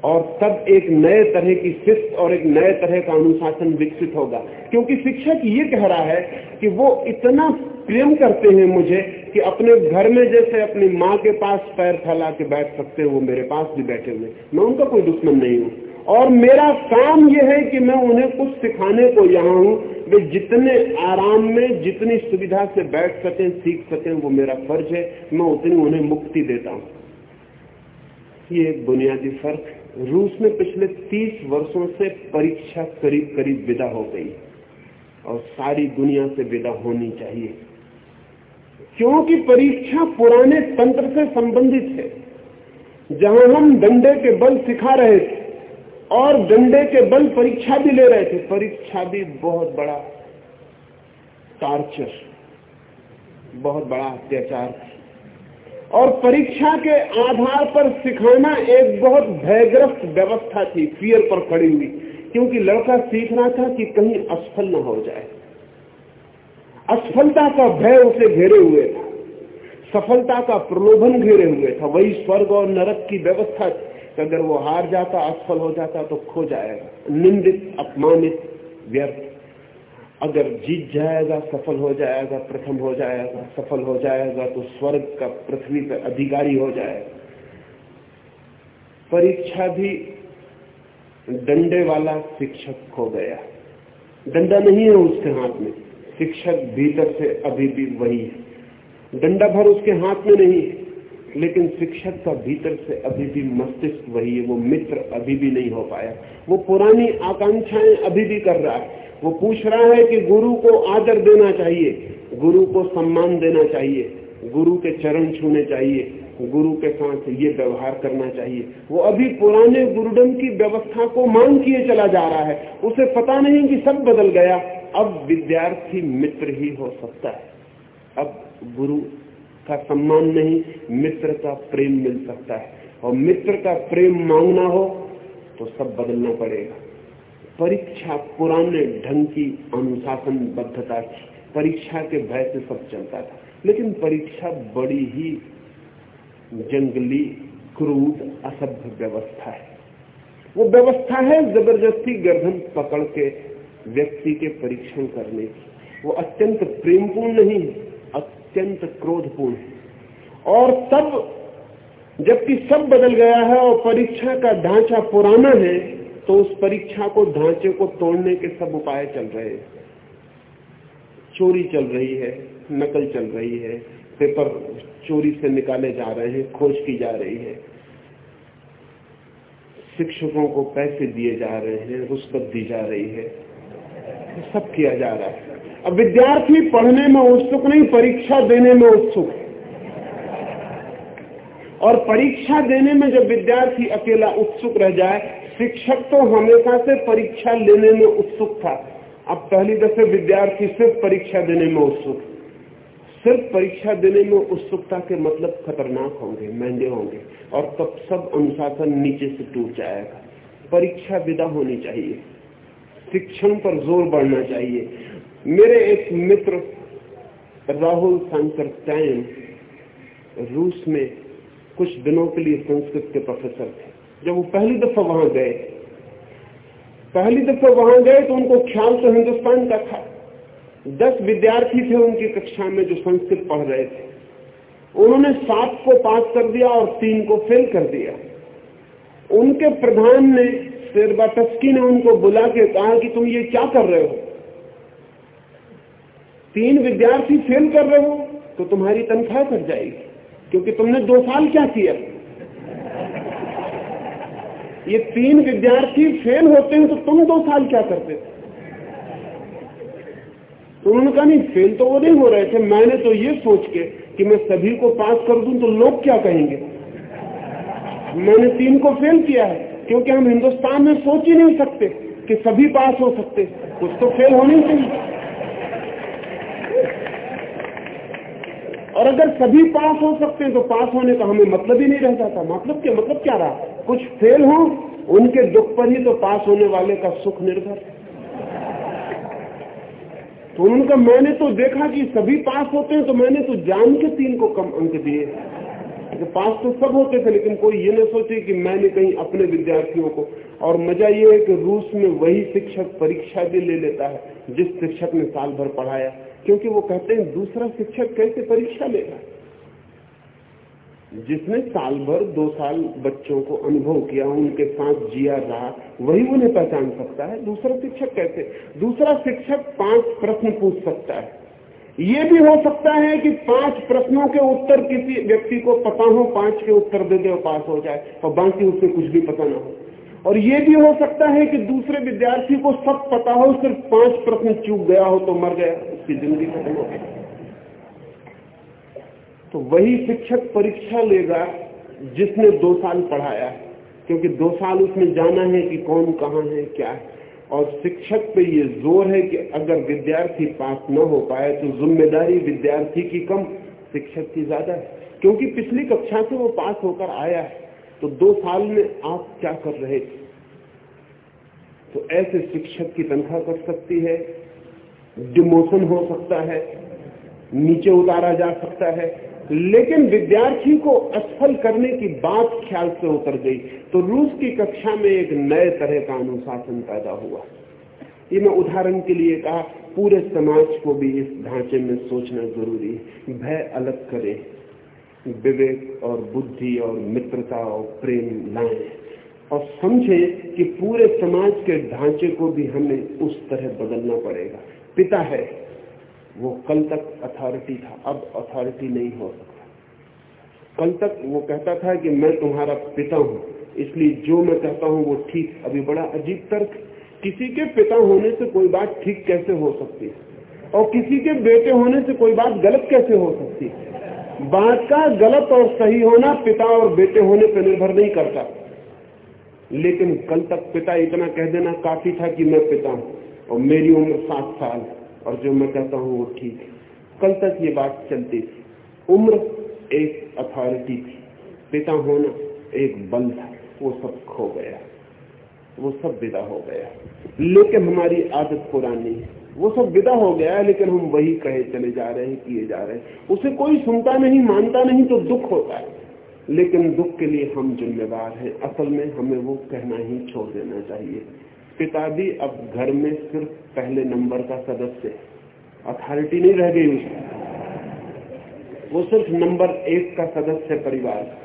और तब एक नए तरह की शिस्त और एक नए तरह का अनुशासन विकसित होगा। क्योंकि शिक्षक ये कह रहा है कि वो इतना प्रेम करते हैं मुझे कि अपने घर में जैसे अपनी माँ के पास पैर फैला के बैठ सकते हैं, वो मेरे पास भी बैठे हुए मैं उनका कोई दुश्मन नहीं हूँ। और मेरा काम यह है कि मैं उन्हें कुछ सिखाने को यहाँ हूँ, वे जितने आराम में, जितनी सुविधा से बैठ सकें, सीख सकें, वो मेरा फ़र्ज़ है। मैं उतनी उन्हें मुक्ति देता हूँ। ये एक बुनियादी फ़र्क रूस में पिछले तीस वर्षों से परीक्षा करीब करीब विदा हो गई और सारी दुनिया से विदा होनी चाहिए। क्योंकि परीक्षा पुराने तंत्र से संबंधित है, जहाँ हम डंडे के बल सिखा रहे थे और डंडे के बल परीक्षा भी ले रहे थे। परीक्षा भी बहुत बड़ा टार्चर, बहुत बड़ा अत्याचार और परीक्षा के आधार पर सिखाना एक बहुत भयग्रस्त व्यवस्था थी फियर पर खड़ी हुई। क्योंकि लड़का सीख रहा था कि कहीं असफल न हो जाए। असफलता का भय उसे घेरे हुए था। सफलता का प्रलोभन घेरे हुए था। वही स्वर्ग और नरक की व्यवस्था अगर वो हार जाता, असफल हो जाता तो खो जाएगा। निंदित, अपमानित, व्यर्थ। अगर जीत जाएगा, सफल हो जाएगा, प्रथम हो जाएगा, सफल हो जाएगा तो स्वर्ग का पृथ्वी पर अधिकारी हो जाएगा। परीक्षा भी डंडे वाला शिक्षक खो गया। डंडा नहीं है उसके हाथ में, शिक्षक भीतर से अभी भी वही है। डंडा भर उसके हाथ में नहीं है, लेकिन शिक्षक का भीतर से अभी भी मस्तिष्क वही है, वो मित्र अभी भी नहीं हो पाया। वो पुरानी आकांक्षाएँ अभी भी कर रहा है। वो पूछ रहा है कि गुरु को आदर देना चाहिए, गुरु को सम्मान देना चाहिए, गुरु के चरण छूने चाहिए, गुरु के साथ ये व्यवहार करना चाहिए। वो अभी पुराने गुरुडम की व्यवस्था को मांग किए चला जा रहा है। उसे पता नहीं कि सब बदल गया। अब विद्यार्थी मित्र ही हो सकता है। अब गुरु का सम्मान नहीं, मित्र का प्रेम मिल सकता है। और मित्र का प्रेम मांगना हो तो सब बदलना पड़ेगा। परीक्षा पुराने ढंग की अनुशासन बद्धता थी। परीक्षा के भय से सब चलता था। लेकिन परीक्षा बड़ी ही जंगली, क्रूर, असभ्य व्यवस्था है। वो व्यवस्था है ज़बरदस्ती गर्दन पकड़ के व्यक्ति के परीक्षण करने की। वो अत्यंत प्रेमपूर्ण नहीं है, अत्यंत क्रोधपूर्ण है। और तब, जबकि सब बदल गया है और परीक्षा का ढांचा पुराना है तो उस परीक्षा को, ढांचे को तोड़ने के सब उपाय चल रहे हैं। चोरी चल रही है, नकल चल रही है, पेपर चोरी से निकाले जा रहे हैं, खोज की जा रही है। शिक्षकों को पैसे दिए जा रहे हैं रुष्पत दी जा रही है। सब किया जा रहा है। अब विद्यार्थी पढ़ने में उत्सुक नहीं, परीक्षा देने में उत्सुक। और परीक्षा देने में जब विद्यार्थी अकेला उत्सुक रह जाए शिक्षक तो हमेशा से परीक्षा लेने में उत्सुक था। अब पहली दफे विद्यार्थी सिर्फ़ परीक्षा देने में उत्सुक। सिर्फ़ परीक्षा देने में उत्सुकता के मतलब खतरनाक होंगे, महँगे होंगे, और तब सब अनुशासन नीचे से टूट जाएगा। परीक्षा विदा होनी चाहिए। शिक्षण पर ज़ोर बढ़ना चाहिए। मेरे एक मित्र, राहुल शंकर टैन, रूस में कुछ दिनों के लिए संस्कृत के प्रोफेसर थे। जब वो पहली दफ़ा वहाँ गए, पहली दफ़ा वहाँ गए तो उनको ख्याल तो हिंदुस्तान का था। दस विद्यार्थी थे उनकी कक्षा में जो संस्कृत पढ़ रहे थे। उन्होंने सात को पास कर दिया और तीन को फेल कर दिया। उनके प्रधान ने शेरबा शेरबाटस्की ने उनको बुला के कहा कि तुम ये क्या कर रहे हो? तीन विद्यार्थी फेल कर रहे हो तो तुम्हारी तनख्वाह कर जाएगी, क्योंकि तुमने दो साल क्या किया? ये तीन विद्यार्थी फेल होते हैं तो तुम दो साल क्या करते? थे तो उन्होंने कहा नहीं, फेल तो वो नहीं हो रहे थे। मैंने तो ये सोच के कि मैं सभी को पास कर दूँ तो लोग क्या कहेंगे? मैंने तीन को फेल किया है, क्योंकि हम हिंदुस्तान में सोच ही नहीं सकते कि सभी पास हो सकते। कुछ तो फेल होने चाहिए। और अगर सभी पास हो सकते हैं तो पास होने का हमें मतलब ही नहीं रह जाता मतलब क्या? मतलब क्या रहा? कुछ फेल हो, उनके दुख पर ही तो पास होने वाले का सुख निर्भर। तो उनका मैंने तो देखा कि सभी पास होते हैं तो मैंने तो जान के तीन को कम अंक दिए। तो पास तो सब होते थे, लेकिन कोई ये ना सोचे कि मैंने कहीं अपने विद्यार्थियों को। और मज़ा ये है कि रूस में वही शिक्षक परीक्षा भी ले लेता है, जिस शिक्षक ने साल भर पढ़ाया। क्योंकि वो कहते हैं, दूसरा शिक्षक कैसे परीक्षा लेगा? जिसने साल भर, दो साल बच्चों को अनुभव किया, उनके साथ जिया रहा, वही उन्हें पहचान सकता है। दूसरा शिक्षक कैसे? दूसरा शिक्षक पाँच प्रश्न पूछ सकता है। ये भी हो सकता है कि पाँच प्रश्नों के उत्तर किसी व्यक्ति को पता हो, पाँच के उत्तर दे दे और पास हो जाए, और बाकी उसे कुछ भी पता ना हो। और ये भी हो सकता है कि दूसरे विद्यार्थी को सब पता हो, सिर्फ़ पाँच प्रश्न चूक गया हो तो मर गया, उसकी ज़िंदगी खत्म हो गई। तो वही शिक्षक परीक्षा लेगा जिसने दो साल पढ़ाया, क्योंकि दो साल उसने जाना है कि कौन कहाँ है, क्या है। और शिक्षक पे ये ज़ोर है कि अगर विद्यार्थी पास न हो पाए तो ज़िम्मेदारी विद्यार्थी की कम, शिक्षक की ज़्यादा है। क्योंकि पिछली कक्षा से वो पास होकर आया है तो दो साल में आप क्या कर रहे थे तो ऐसे शिक्षक की तनख्वाह कर सकती है, डिमोशन हो सकता है, नीचे उतारा जा सकता है लेकिन विद्यार्थी को असफल करने की बात ख्याल से उतर गई। तो रूस की कक्षा में एक नए तरह का अनुशासन पैदा हुआ। ये मैं उदाहरण के लिए कहा, पूरे समाज को भी इस ढांचे में सोचना ज़रूरी भय अलग करें। विवेक और बुद्धि और मित्रता और प्रेम लाएँ। और समझे कि पूरे समाज के ढांचे को भी हमें उस तरह बदलना पड़ेगा। पिता है वो कल तक अथॉरिटी था, अब अथॉरिटी नहीं हो सकता। कल तक वो कहता था कि मैं तुम्हारा पिता हूँ, इसलिए जो मैं कहता हूँ वो ठीक अभी बड़ा अजीब तर्क। किसी के पिता होने से कोई बात ठीक कैसे हो सकती है? और किसी के बेटे होने से कोई बात गलत कैसे हो सकती है? बात का गलत और सही होना पिता और बेटे होने पर निर्भर नहीं करता। लेकिन कल तक पिता इतना कह देना काफ़ी था कि मैं पिता हूँ, और मेरी उम्र सात साल और जो मैं कहता हूँ वो ठीक है। कल तक ये बात चलती थी। उम्र एक अथॉरिटी थी। पिता होना एक बल था। वो सब खो गया। वो सब विदा हो गया। लेकिन हमारी आदत पुरानी है। वो सब विदा हो गया है लेकिन हम वही कहे चले जा रहे हैं, किए जा रहे हैं। उसे कोई सुनता नहीं, मानता नहीं तो दुख होता है। लेकिन दुख के लिए हम जिम्मेदार हैं। असल में हमें वो कहना ही छोड़ देना चाहिए। पिता भी अब घर में सिर्फ़ पहले नंबर का सदस्य अथॉरिटी नहीं रह गई उसकी वो सिर्फ़ नंबर एक का सदस्य परिवार।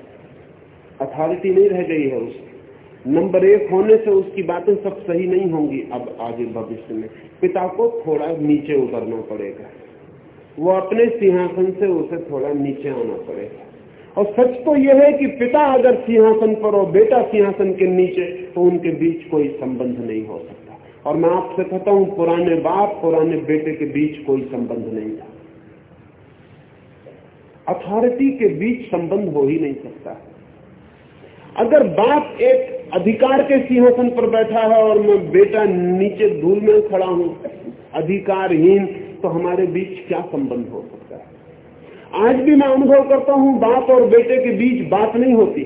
अथॉरिटी नहीं रह गई है उसकी। नंबर एक होने से उसकी बातें सब सही नहीं होंगी। अब आगे भविष्य में पिता को थोड़ा नीचे उतरना पड़ेगा। वो अपने सिंहासन से उसे थोड़ा नीचे आना पड़ेगा। और सच तो यह है कि पिता अगर सिंहासन पर और बेटा सिंहासन के नीचे तो उनके बीच कोई संबंध नहीं हो सकता। और मैं आपसे कहता हूँ, पुराने बाप, पुराने बेटे के बीच कोई संबंध नहीं था। अथॉरिटी के बीच संबंध हो ही नहीं सकता। अगर बाप एक अधिकार के सिंहासन पर बैठा है और मैं बेटा नीचे धूल में खड़ा हूँ, अधिकारहीन तो हमारे बीच क्या संबंध हो सकता आज भी मैं अनुभव करता हूँ, बाप और बेटे के बीच बात नहीं होती।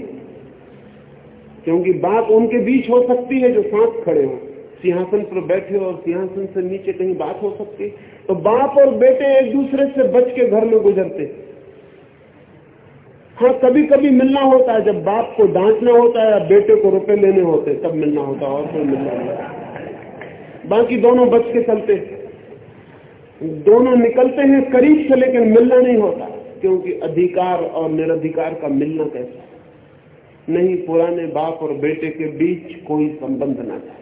क्योंकि बात उनके बीच हो सकती है जो साथ खड़े हो। सिंहासन पर बैठे और सिंहासन से नीचे कहीं बात हो सकती। तो बाप और बेटे एक दूसरे से बच के घर में गुजरते। हाँ कभी कभी मिलना होता है। जब बाप को डांटना होता है या बेटे को रुपए लेने होते तब मिलना होता है और कोई मिलना नहीं बाकी दोनों बच के चलते। दोनों निकलते हैं करीब से, लेकिन मिलना नहीं होता, क्योंकि अधिकार और निरधिकार का मिलना कैसा नहीं, पुराने बाप और बेटे के बीच कोई संबंध ना था।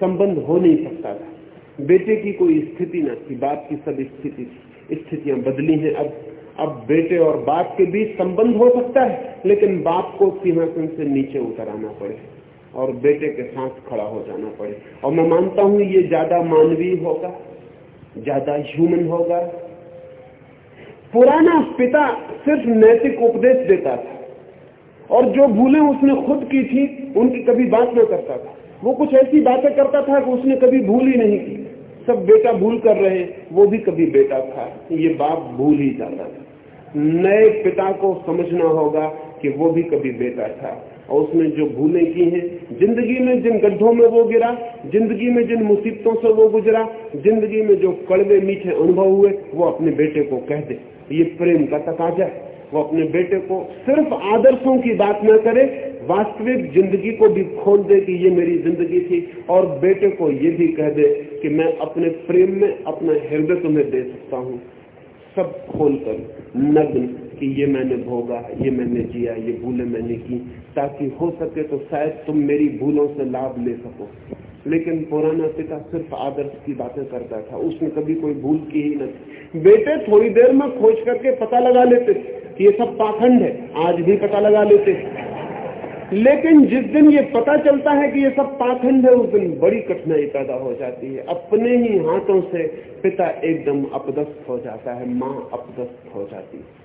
संबंध हो नहीं सकता था। बेटे की कोई स्थिति न थी, बाप की सब स्थिति स्थितियाँ बदली हैं। अब अब बेटे और बाप के बीच संबंध हो सकता है, लेकिन बाप को सिंहासन से नीचे उतर आना पड़े और बेटे के साथ खड़ा हो जाना पड़े। और मैं मानता हूँ ये ज़्यादा मानवीय होगा। ज़्यादा ह्यूमन होगा। पुराना पिता सिर्फ़ नैतिक उपदेश देता था। और जो भूलें उसने खुद की थी, उनकी कभी बात न करता था। वो कुछ ऐसी बातें करता था कि उसने कभी भूल ही नहीं की। सब बेटा भूल कर रहे, वो भी कभी बेटा था। ये बाप भूल ही जाता था। नए पिता को समझना होगा कि वो भी कभी बेटा था। और उसने जो भूलें की हैं, ज़िंदगी में जिन गड्ढों में वो गिरा, ज़िंदगी में जिन मुसीबतों से वो गुजरा, ज़िंदगी में जो कड़वे मीठे अनुभव हुए, वो अपने बेटे को कह दे। ये प्रेम का तकाजा है। वो अपने बेटे को सिर्फ़ आदर्शों की बात न करे, वास्तविक ज़िंदगी को भी खोल दे कि ये मेरी ज़िंदगी थी, और बेटे को ये भी कह दे कि मैं अपने प्रेम में, अपना हृदय तुम्हें दे सकता हूँ। सब खोलकर नग्न कि ये मैंने भोगा, ये मैंने जिया, ये भूलें मैंने की। ताकि हो सके तो शायद तुम मेरी भूलों से लाभ ले सको। लेकिन पुराना पिता सिर्फ़ आदर्श की बातें करता था। उसने कभी कोई भूल की ही नहीं बेटे, थोड़ी देर में खोज करके पता लगा लेते। ये सब पाखंड है, आज भी पता लगा लेते। लेकिन जिस दिन ये पता चलता है कि ये सब पाखंड है, उस दिन बड़ी कठिनाई पैदा हो जाती है। अपने ही हाथों से पिता एकदम अपदस्थ हो जाता है, माँ अपदस्थ हो जाती है।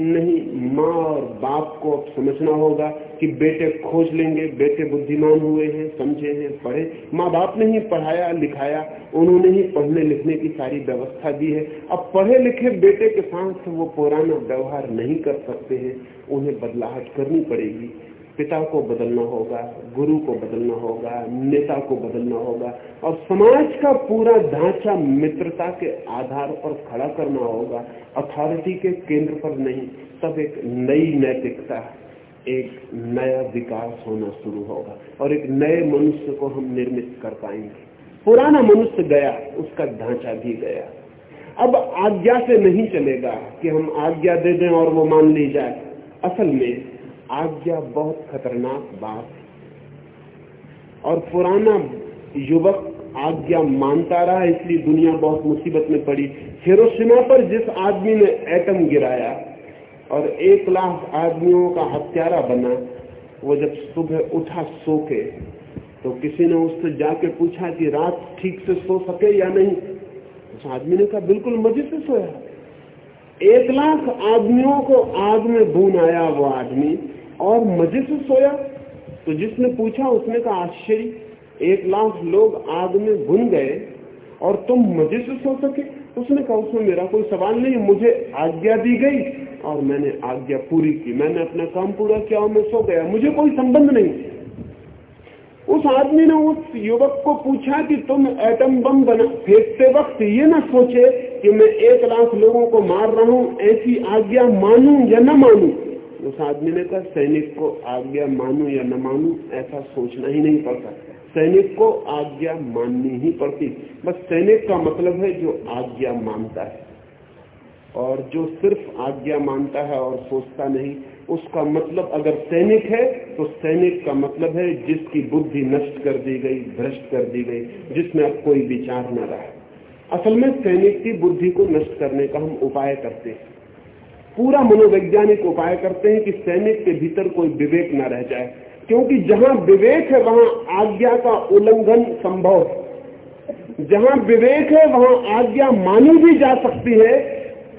नहीं, माँ और बाप को अब समझना होगा कि बेटे खोज लेंगे, बेटे बुद्धिमान हुए हैं, समझे हैं, पढ़े। माँ बाप ने ही पढ़ाया, लिखाया, उन्होंने ही पढ़ने लिखने की सारी व्यवस्था दी है। अब पढ़े लिखे बेटे के साथ वो पुराना व्यवहार नहीं कर सकते हैं, उन्हें बदलाहट करनी पड़ेगी। पिता को बदलना होगा, गुरु को बदलना होगा, नेता को बदलना होगा, और समाज का पूरा ढांचा मित्रता के आधार पर खड़ा करना होगा। अथॉरिटी के केंद्र पर नहीं, तब एक नई नैतिकता, एक नया विकास होना शुरू होगा, और एक नए मनुष्य को हम निर्मित कर पाएँगे। पुराना मनुष्य गया, उसका ढांचा भी गया। अब आज्ञा से नहीं चलेगा कि हम आज्ञा दे दें और वो मान ली जाए। असल में आज्ञा बहुत खतरनाक बात और पुराना युवक आज्ञा मानता रहा, इसलिए दुनिया बहुत मुसीबत में पड़ी। हिरोशिमा पर जिस आदमी ने एटम गिराया और एक लाख आदमियों का हत्यारा बना, वो जब सुबह उठा सो के तो किसी ने उससे जाके पूछा कि रात ठीक से सो सके या नहीं? उस आदमी ने कहा, बिल्कुल मज़े से सोया। एक लाख आदमियों को आग में भून आया वो आदमी और मज़े से सोया। तो जिसने पूछा, उसने कहा, आश्चर्य, एक लाख लोग आग में भुन गए और तुम मज़े से सो सके। उसने कहा, उसमें मेरा कोई सवाल नहीं, मुझे आज्ञा दी गई और मैंने आज्ञा पूरी की। मैंने अपना काम पूरा किया और मैं सो गया। मुझे कोई संबंध नहीं। उस आदमी ने उस युवक को पूछा कि तुम एटम बम बना, फेंकते वक्त ये ना सोचे कि मैं एक लाख लोगों को मार रहा हूँ, ऐसी आज्ञा मानू या न मानू? उस आदमी ने कहा, सैनिक को आज्ञा मानू या न मानू, ऐसा सोचना ही नहीं पड़ता। सैनिक को आज्ञा माननी ही पड़ती। बस सैनिक का मतलब है जो आज्ञा मानता है। और जो सिर्फ़ आज्ञा मानता है और सोचता नहीं, उसका मतलब अगर सैनिक है तो सैनिक का मतलब है जिसकी बुद्धि नष्ट कर दी गई, भ्रष्ट कर दी गई, जिसमें अब कोई विचार न रहा। असल में सैनिक की बुद्धि को नष्ट करने का हम उपाय करते हैं। पूरा मनोवैज्ञानिक उपाय करते हैं कि सैनिक के भीतर कोई विवेक न रह जाए, क्योंकि जहाँ विवेक है, वहाँ आज्ञा का उल्लंघन संभव है। जहाँ विवेक है, वहाँ आज्ञा मानी भी जा सकती है,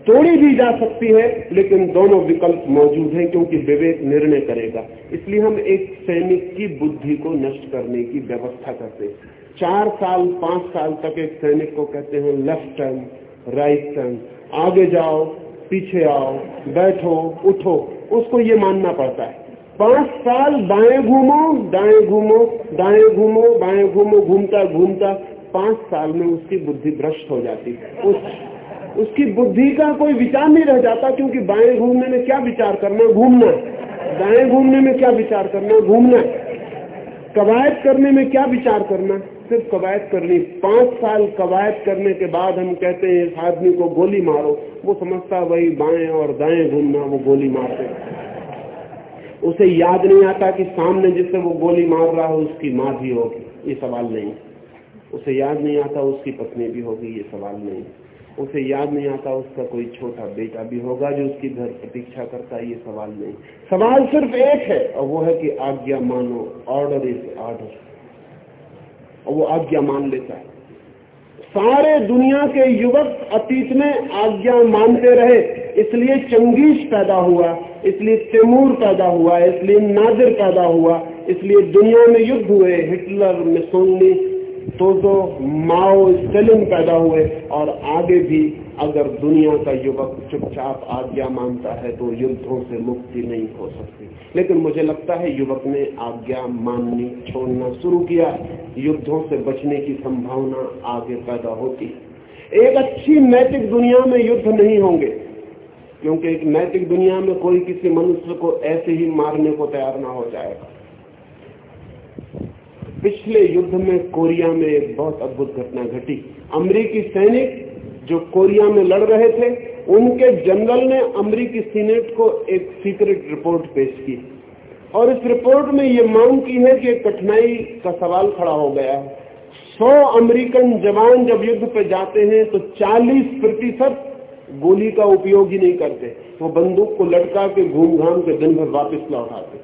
तोड़ी भी जा सकती है, लेकिन दोनों विकल्प मौजूद हैं, क्योंकि विवेक निर्णय करेगा। इसलिए हम एक सैनिक की बुद्धि को नष्ट करने की व्यवस्था करते हैं। चार साल, पाँच साल तक एक सैनिक को कहते हैं, लेफ़्ट टर्न, राइट टर्न, आगे जाओ, पीछे आओ, बैठो, उठो। उसको ये मानना पड़ता है। पाँच साल बाएँ घूमो, दाएँ घूमो दाएँ घूमो, बाएँ घूमो, घूमता घूमता, पाँच साल में उसकी बुद्धि भ्रष्ट हो जाती है। उस, उसकी बुद्धि का कोई विचार नहीं रह जाता, क्योंकि बाएँ घूमने में क्या विचार करना घूमना दाएँ घूमने में क्या विचार करना घूमना कवायद करने में क्या विचार करना सिर्फ़ कवायद करनी पाँच साल कवायद करने के बाद हम कहते हैं, इस आदमी को गोली मारो। वो समझता, वही बाएँ और दाएँ घूमना, वो गोली मारते उसे याद नहीं आता कि सामने जिससे वो गोली मार रहा है, उसकी माँ भी होगी। ये सवाल नहीं। उसे याद नहीं आता उसकी पत्नी भी होगी, ये सवाल नहीं। उसे याद नहीं आता उसका कोई छोटा बेटा भी होगा जो उसकी घर प्रतीक्षा करता है, ये सवाल नहीं। सवाल सिर्फ़ एक है, और वो है कि आज्ञा मानो। ऑर्डर इज़ ऑर्डर और वो आज्ञा मान लेता है। सारे दुनिया के युवक अतीत में आज्ञा मानते रहे, इसलिए चंगेज पैदा हुआ, इसलिए तैमूर पैदा हुआ, इसलिए नादिर पैदा हुआ, इसलिए दुनिया में युद्ध हुए, हिटलर मिसोनी तो तो माओ, स्टेलिन पैदा हुए, और आगे भी अगर दुनिया का युवक चुपचाप आज्ञा मानता है तो युद्धों से मुक्ति नहीं हो सकती। लेकिन मुझे लगता है युवक ने आज्ञा माननी, छोड़ना शुरू किया। युद्धों से बचने की संभावना आगे पैदा होती। एक अच्छी नैतिक दुनिया में युद्ध नहीं होंगे, क्योंकि एक नैतिक दुनिया में कोई किसी मनुष्य को ऐसे ही मारने को तैयार ना हो जाएगा। पिछले युद्ध में कोरिया में एक बहुत अद्भुत घटना घटी। अमरीकी सैनिक जो कोरिया में लड़ रहे थे, उनके जनरल ने अमरीकी सीनेट को एक सीक्रेट रिपोर्ट पेश की। और इस रिपोर्ट में ये मांग की है कि कठिनाई का सवाल खड़ा हो गया है। सौ अमरीकन जवान जब युद्ध पे जाते हैं तो 40 प्रतिशत गोली का उपयोग ही नहीं करते। वो बंदूक को लटका के घूम घाम के दिन भर वापस लौट आते।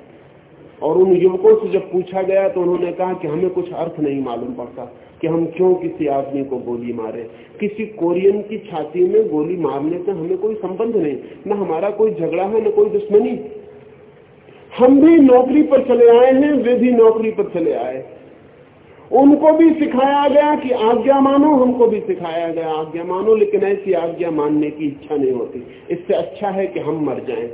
और उन युवकों से जब पूछा गया तो उन्होंने कहा कि हमें कुछ अर्थ नहीं मालूम पड़ता। कि हम क्यों किसी आदमी को गोली मारे? किसी कोरियन की छाती में गोली मारने से हमें कोई संबंध नहीं, न हमारा कोई झगड़ा है, न कोई दुश्मनी। हम भी नौकरी पर चले आए हैं, वे भी नौकरी पर चले आए। उनको भी सिखाया गया कि आज्ञा मानो, हमको भी सिखाया गया आज्ञा मानो, लेकिन ऐसी आज्ञा मानने की इच्छा नहीं होती। इससे अच्छा है कि हम मर जाएँ,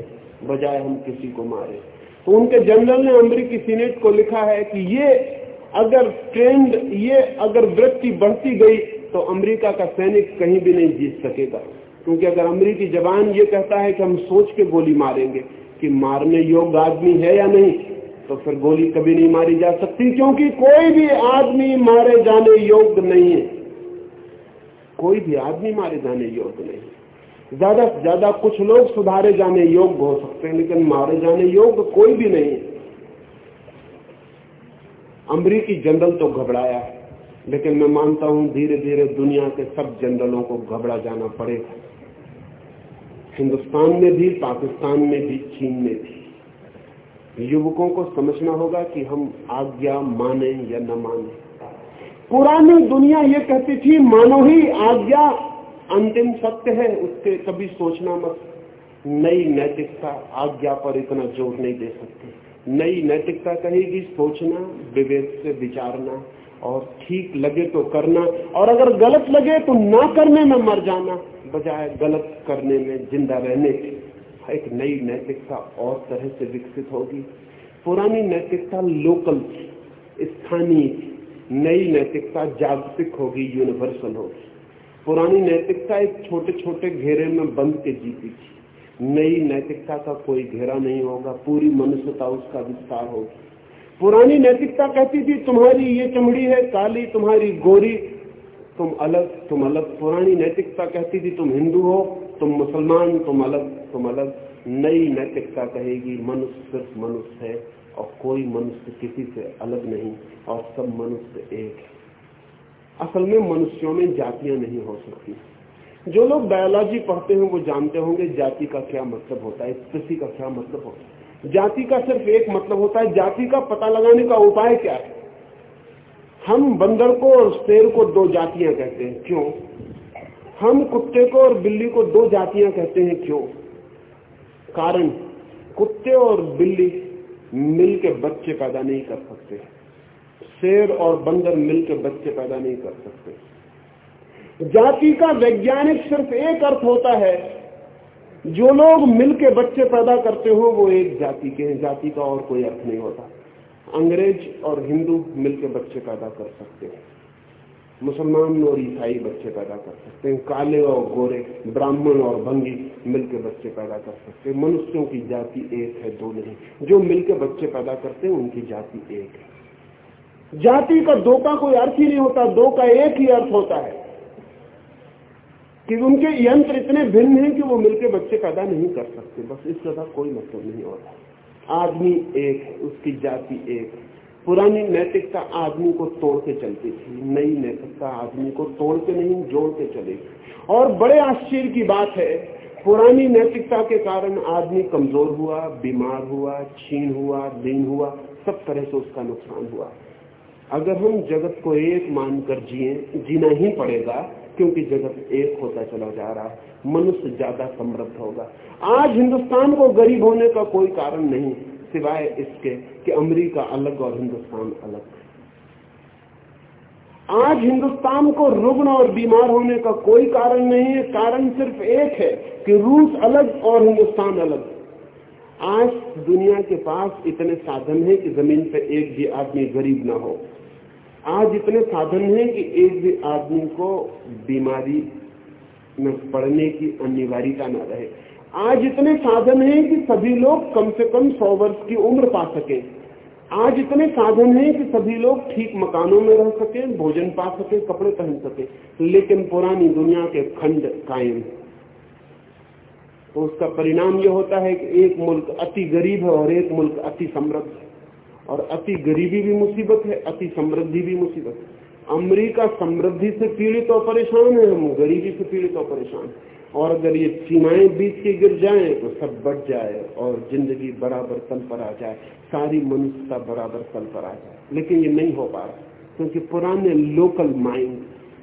बजाय हम किसी को मारे। तो उनके जनरल ने अमरीकी सीनेट को लिखा है कि ये अगर ट्रेंड ये अगर वृत्ति बढ़ती गई तो अमेरिका का सैनिक कहीं भी नहीं जीत सकेगा। क्योंकि अगर अमरीकी जवान ये कहता है कि हम सोच के गोली मारेंगे कि मारने योग्य आदमी है या नहीं तो फिर गोली कभी नहीं मारी जा सकती, क्योंकि कोई भी आदमी मारे जाने योग्य नहीं है। कोई भी आदमी मारे जाने योग्य नहीं है। ज़्यादा से ज़्यादा कुछ लोग सुधारे जाने योग्य हो सकते हैं, लेकिन मारे जाने योग्य कोई भी नहीं अमरीकी जनरल तो घबराया है लेकिन मैं मानता हूँ धीरे धीरे दुनिया के सब जनरलों को घबरा जाना पड़ेगा। हिंदुस्तान में भी, पाकिस्तान में भी, चीन में भी। युवकों को समझना होगा कि हम आज्ञा माने या न माने। पुरानी दुनिया ये कहती थी, मानो ही आज्ञा अंतिम सत्य है, उसके कभी सोचना मत। नई नैतिकता आज्ञा पर इतना ज़ोर नहीं दे सकती। नई नैतिकता कहेगी, सोचना, विवेक से विचारना, और ठीक लगे तो करना। और अगर गलत लगे तो ना करने में मर जाना, बजाय गलत करने में ज़िंदा रहने की। एक नई नैतिकता और तरह से विकसित होगी। पुरानी नैतिकता लोकल स्थानीय नई नैतिकता जागतिक होगी यूनिवर्सल होगी। पुरानी नैतिकता एक छोटे छोटे घेरे में बंद के जीती थी। नई नैतिकता का कोई घेरा नहीं होगा, पूरी मनुष्यता उसका विस्तार होगी। पुरानी नैतिकता कहती थी, तुम्हारी ये चमड़ी है काली, तुम्हारी गोरी, तुम अलग तुम अलग। पुरानी नैतिकता कहती थी, तुम हिंदू हो, तुम मुसलमान, तुम अलग तुम अलग। नई नैतिकता कहेगी, मनुष्य सिर्फ़ मनुष्य है और कोई मनुष्य किसी से अलग नहीं और सब मनुष्य एक है। असल में मनुष्यों में जातियाँ नहीं हो सकती। जो लोग बायोलॉजी पढ़ते हैं, वो जानते होंगे जाति का क्या मतलब होता है स्पेसी का क्या मतलब होता है। जाति का सिर्फ़ एक मतलब होता है, जाति का पता लगाने का उपाय क्या है? हम बंदर को और शेर को दो जातियाँ कहते हैं, क्यों? हम कुत्ते को और बिल्ली को दो जातियाँ कहते हैं, क्यों? कारण, कुत्ते और बिल्ली मिल के बच्चे पैदा नहीं कर सकते। शेर और बंदर मिल के बच्चे पैदा नहीं कर सकते। जाति का वैज्ञानिक सिर्फ़ एक अर्थ होता है, जो लोग मिलके बच्चे पैदा करते हो, वो एक जाति के हैं। जाति का और कोई अर्थ नहीं होता। अंग्रेज़ और हिंदू मिलकर बच्चे पैदा कर सकते हैं। मुसलमान और ईसाई बच्चे पैदा कर सकते हैं। काले और गोरे, ब्राह्मण और भंगी मिलकर बच्चे पैदा कर सकते हैं। मनुष्यों की जाति एक है, दो नहीं। जो मिलकर बच्चे पैदा करते हैं, उनकी जाति एक है। जाति का दो का कोई अर्थ ही नहीं होता, दो का एक ही अर्थ होता है। कि उनके यंत्र इतने भिन्न हैं कि वो मिलकर बच्चे पैदा नहीं कर सकते। बस इस तरह कोई मतलब नहीं होता। आदमी एक है, उसकी जाति एक पुरानी नैतिकता आदमी को तोड़ के चलती थी, नई नैतिकता आदमी को तोड़ के नहीं जोड़ के चलेगी और बड़े आश्चर्य की बात है, पुरानी नैतिकता के कारण आदमी कमज़ोर हुआ, बीमार हुआ, छीन हुआ, दीन हुआ, सब तरह से उसका नुकसान हुआ। अगर हम जगत को एक मानकर जिए, जीना ही पड़ेगा क्योंकि जगत एक होता चला जा रहा है, मनुष्य ज़्यादा समृद्ध होगा। आज हिंदुस्तान को गरीब होने का कोई कारण नहीं, सिवाय इसके कि अमेरिका अलग और हिंदुस्तान अलग। आज हिंदुस्तान को रुग्ण और बीमार होने का कोई कारण नहीं है, कारण सिर्फ़ एक है कि रूस अलग और हिंदुस्तान अलग। आज दुनिया के पास इतने साधन हैं कि ज़मीन पर एक भी आदमी गरीब ना हो। आज इतने साधन हैं कि एक भी आदमी को बीमारी में पड़ने की अनिवार्यता न रहे। आज इतने साधन हैं कि सभी लोग कम से कम सौ वर्ष की उम्र पा सके। आज इतने साधन हैं कि सभी लोग ठीक मकानों में रह सके, भोजन पा सके, कपड़े पहन सके। लेकिन पुरानी दुनिया के खंड कायम तो उसका परिणाम यह होता है कि एक मुल्क अति गरीब है और एक मुल्क अति समृद्ध है। और अति गरीबी भी मुसीबत है, अति समृद्धि भी मुसीबत है। अमरीका समृद्धि से पीड़ित और परेशान है, हम गरीबी से पीड़ित और परेशान और अगर ये सीमाएँ बीच के गिर जाए तो सब बढ़ जाए और ज़िंदगी बराबर तल पर आ जाए, सारी मनुष्यता बराबर तल पर आ जाए। लेकिन ये नहीं हो पा रहा, क्योंकि पुराने लोकल माइंड,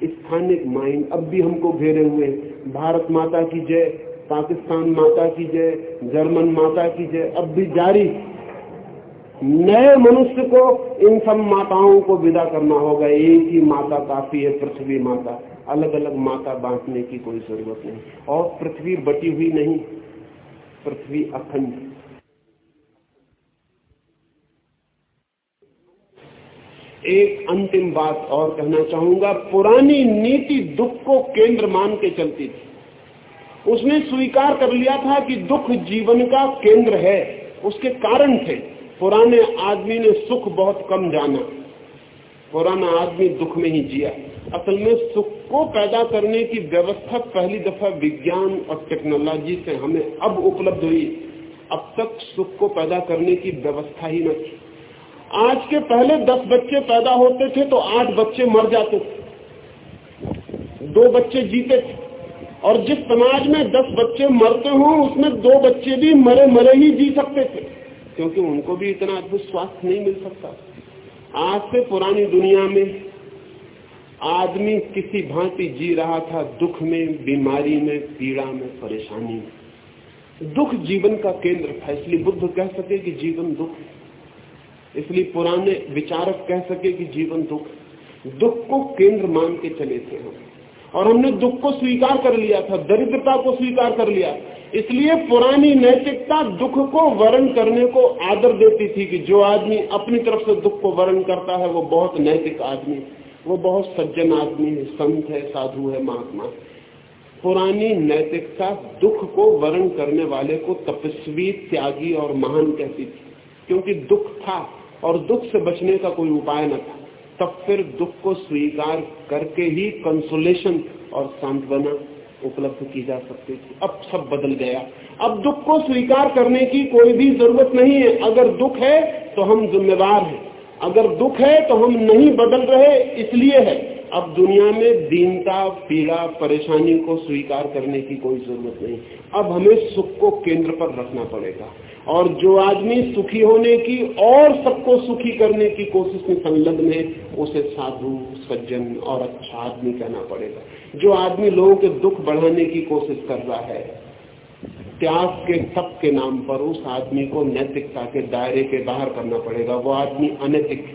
स्थानिक माइंड अब भी हमको घेरे हुए भारत माता की जय, पाकिस्तान माता की जय, जर्मन माता की जय, अब भी जारी नए मनुष्य को, इन सब माताओं को विदा करना होगा। एक ही माता काफ़ी है, पृथ्वी माता। अलग अलग माता बांटने की कोई ज़रूरत नहीं। और पृथ्वी बटी हुई नहीं, पृथ्वी अखंड। एक अंतिम बात और कहना चाहूँगा, पुरानी नीति दुख को केंद्र मान के चलती थी। उसने स्वीकार कर लिया था कि दुख जीवन का केंद्र है, उसके कारण थे। पुराने आदमी ने सुख बहुत कम जाना। पुराना आदमी दुख में ही जिया। असल में सुख को पैदा करने की व्यवस्था पहली दफ़ा विज्ञान और टेक्नोलॉजी से हमें अब उपलब्ध हुई। अब तक सुख को पैदा करने की व्यवस्था ही न थी। आज के पहले दस बच्चे पैदा होते थे तो आठ बच्चे मर जाते थे। दो बच्चे जीते थे। और जिस समाज में दस बच्चे मरते हो, उसमें दो बच्चे भी मरे मरे ही जी सकते थे। क्योंकि उनको भी इतना अद्भुत स्वास्थ्य नहीं मिल सकता। आज से पुरानी दुनिया में आदमी किसी भांति जी रहा था, दुख में, बीमारी में, पीड़ा में, परेशानी में। दुख जीवन का केंद्र था, इसलिए बुद्ध कह सके कि जीवन दुख इसलिए पुराने विचारक कह सके कि जीवन दुख दुख को केंद्र मान के चले थे हम। और हमने दुख को स्वीकार कर लिया था, दरिद्रता को स्वीकार कर लिया। इसलिए पुरानी नैतिकता दुख को वर्ण करने को आदर देती थी कि जो आदमी अपनी तरफ़ से दुख को वर्ण करता है, वो बहुत नैतिक आदमी वो बहुत सज्जन आदमी है, संत है, साधु है, महात्मा पुरानी नैतिकता दुख को वर्ण करने वाले को तपस्वी, त्यागी और महान कहती थी। क्योंकि दुख था और दुख से बचने का कोई उपाय न था। तब फिर दुख को स्वीकार करके ही कंसोलेशन और सांत्वना उपलब्ध की जा सकती थी। अब सब बदल गया। अब दुख को स्वीकार करने की कोई भी ज़रूरत नहीं है। अगर दुख है तो हम जिम्मेवार हैं। अगर दुख है तो हम नहीं बदल रहे, इसलिए है। अब दुनिया में दीनता, पीड़ा, परेशानी को स्वीकार करने की कोई ज़रूरत नहीं। अब हमें सुख को केंद्र पर रखना पड़ेगा। और जो आदमी सुखी होने की और सबको सुखी करने की कोशिश में संलग्न है, उसे साधु, सज्जन और अच्छा आदमी कहना पड़ेगा। जो आदमी लोगों के दुख बढ़ाने की कोशिश कर रहा है, त्याग के तप के नाम पर उस आदमी को नैतिकता के दायरे के बाहर करना पड़ेगा। वो आदमी अनैतिक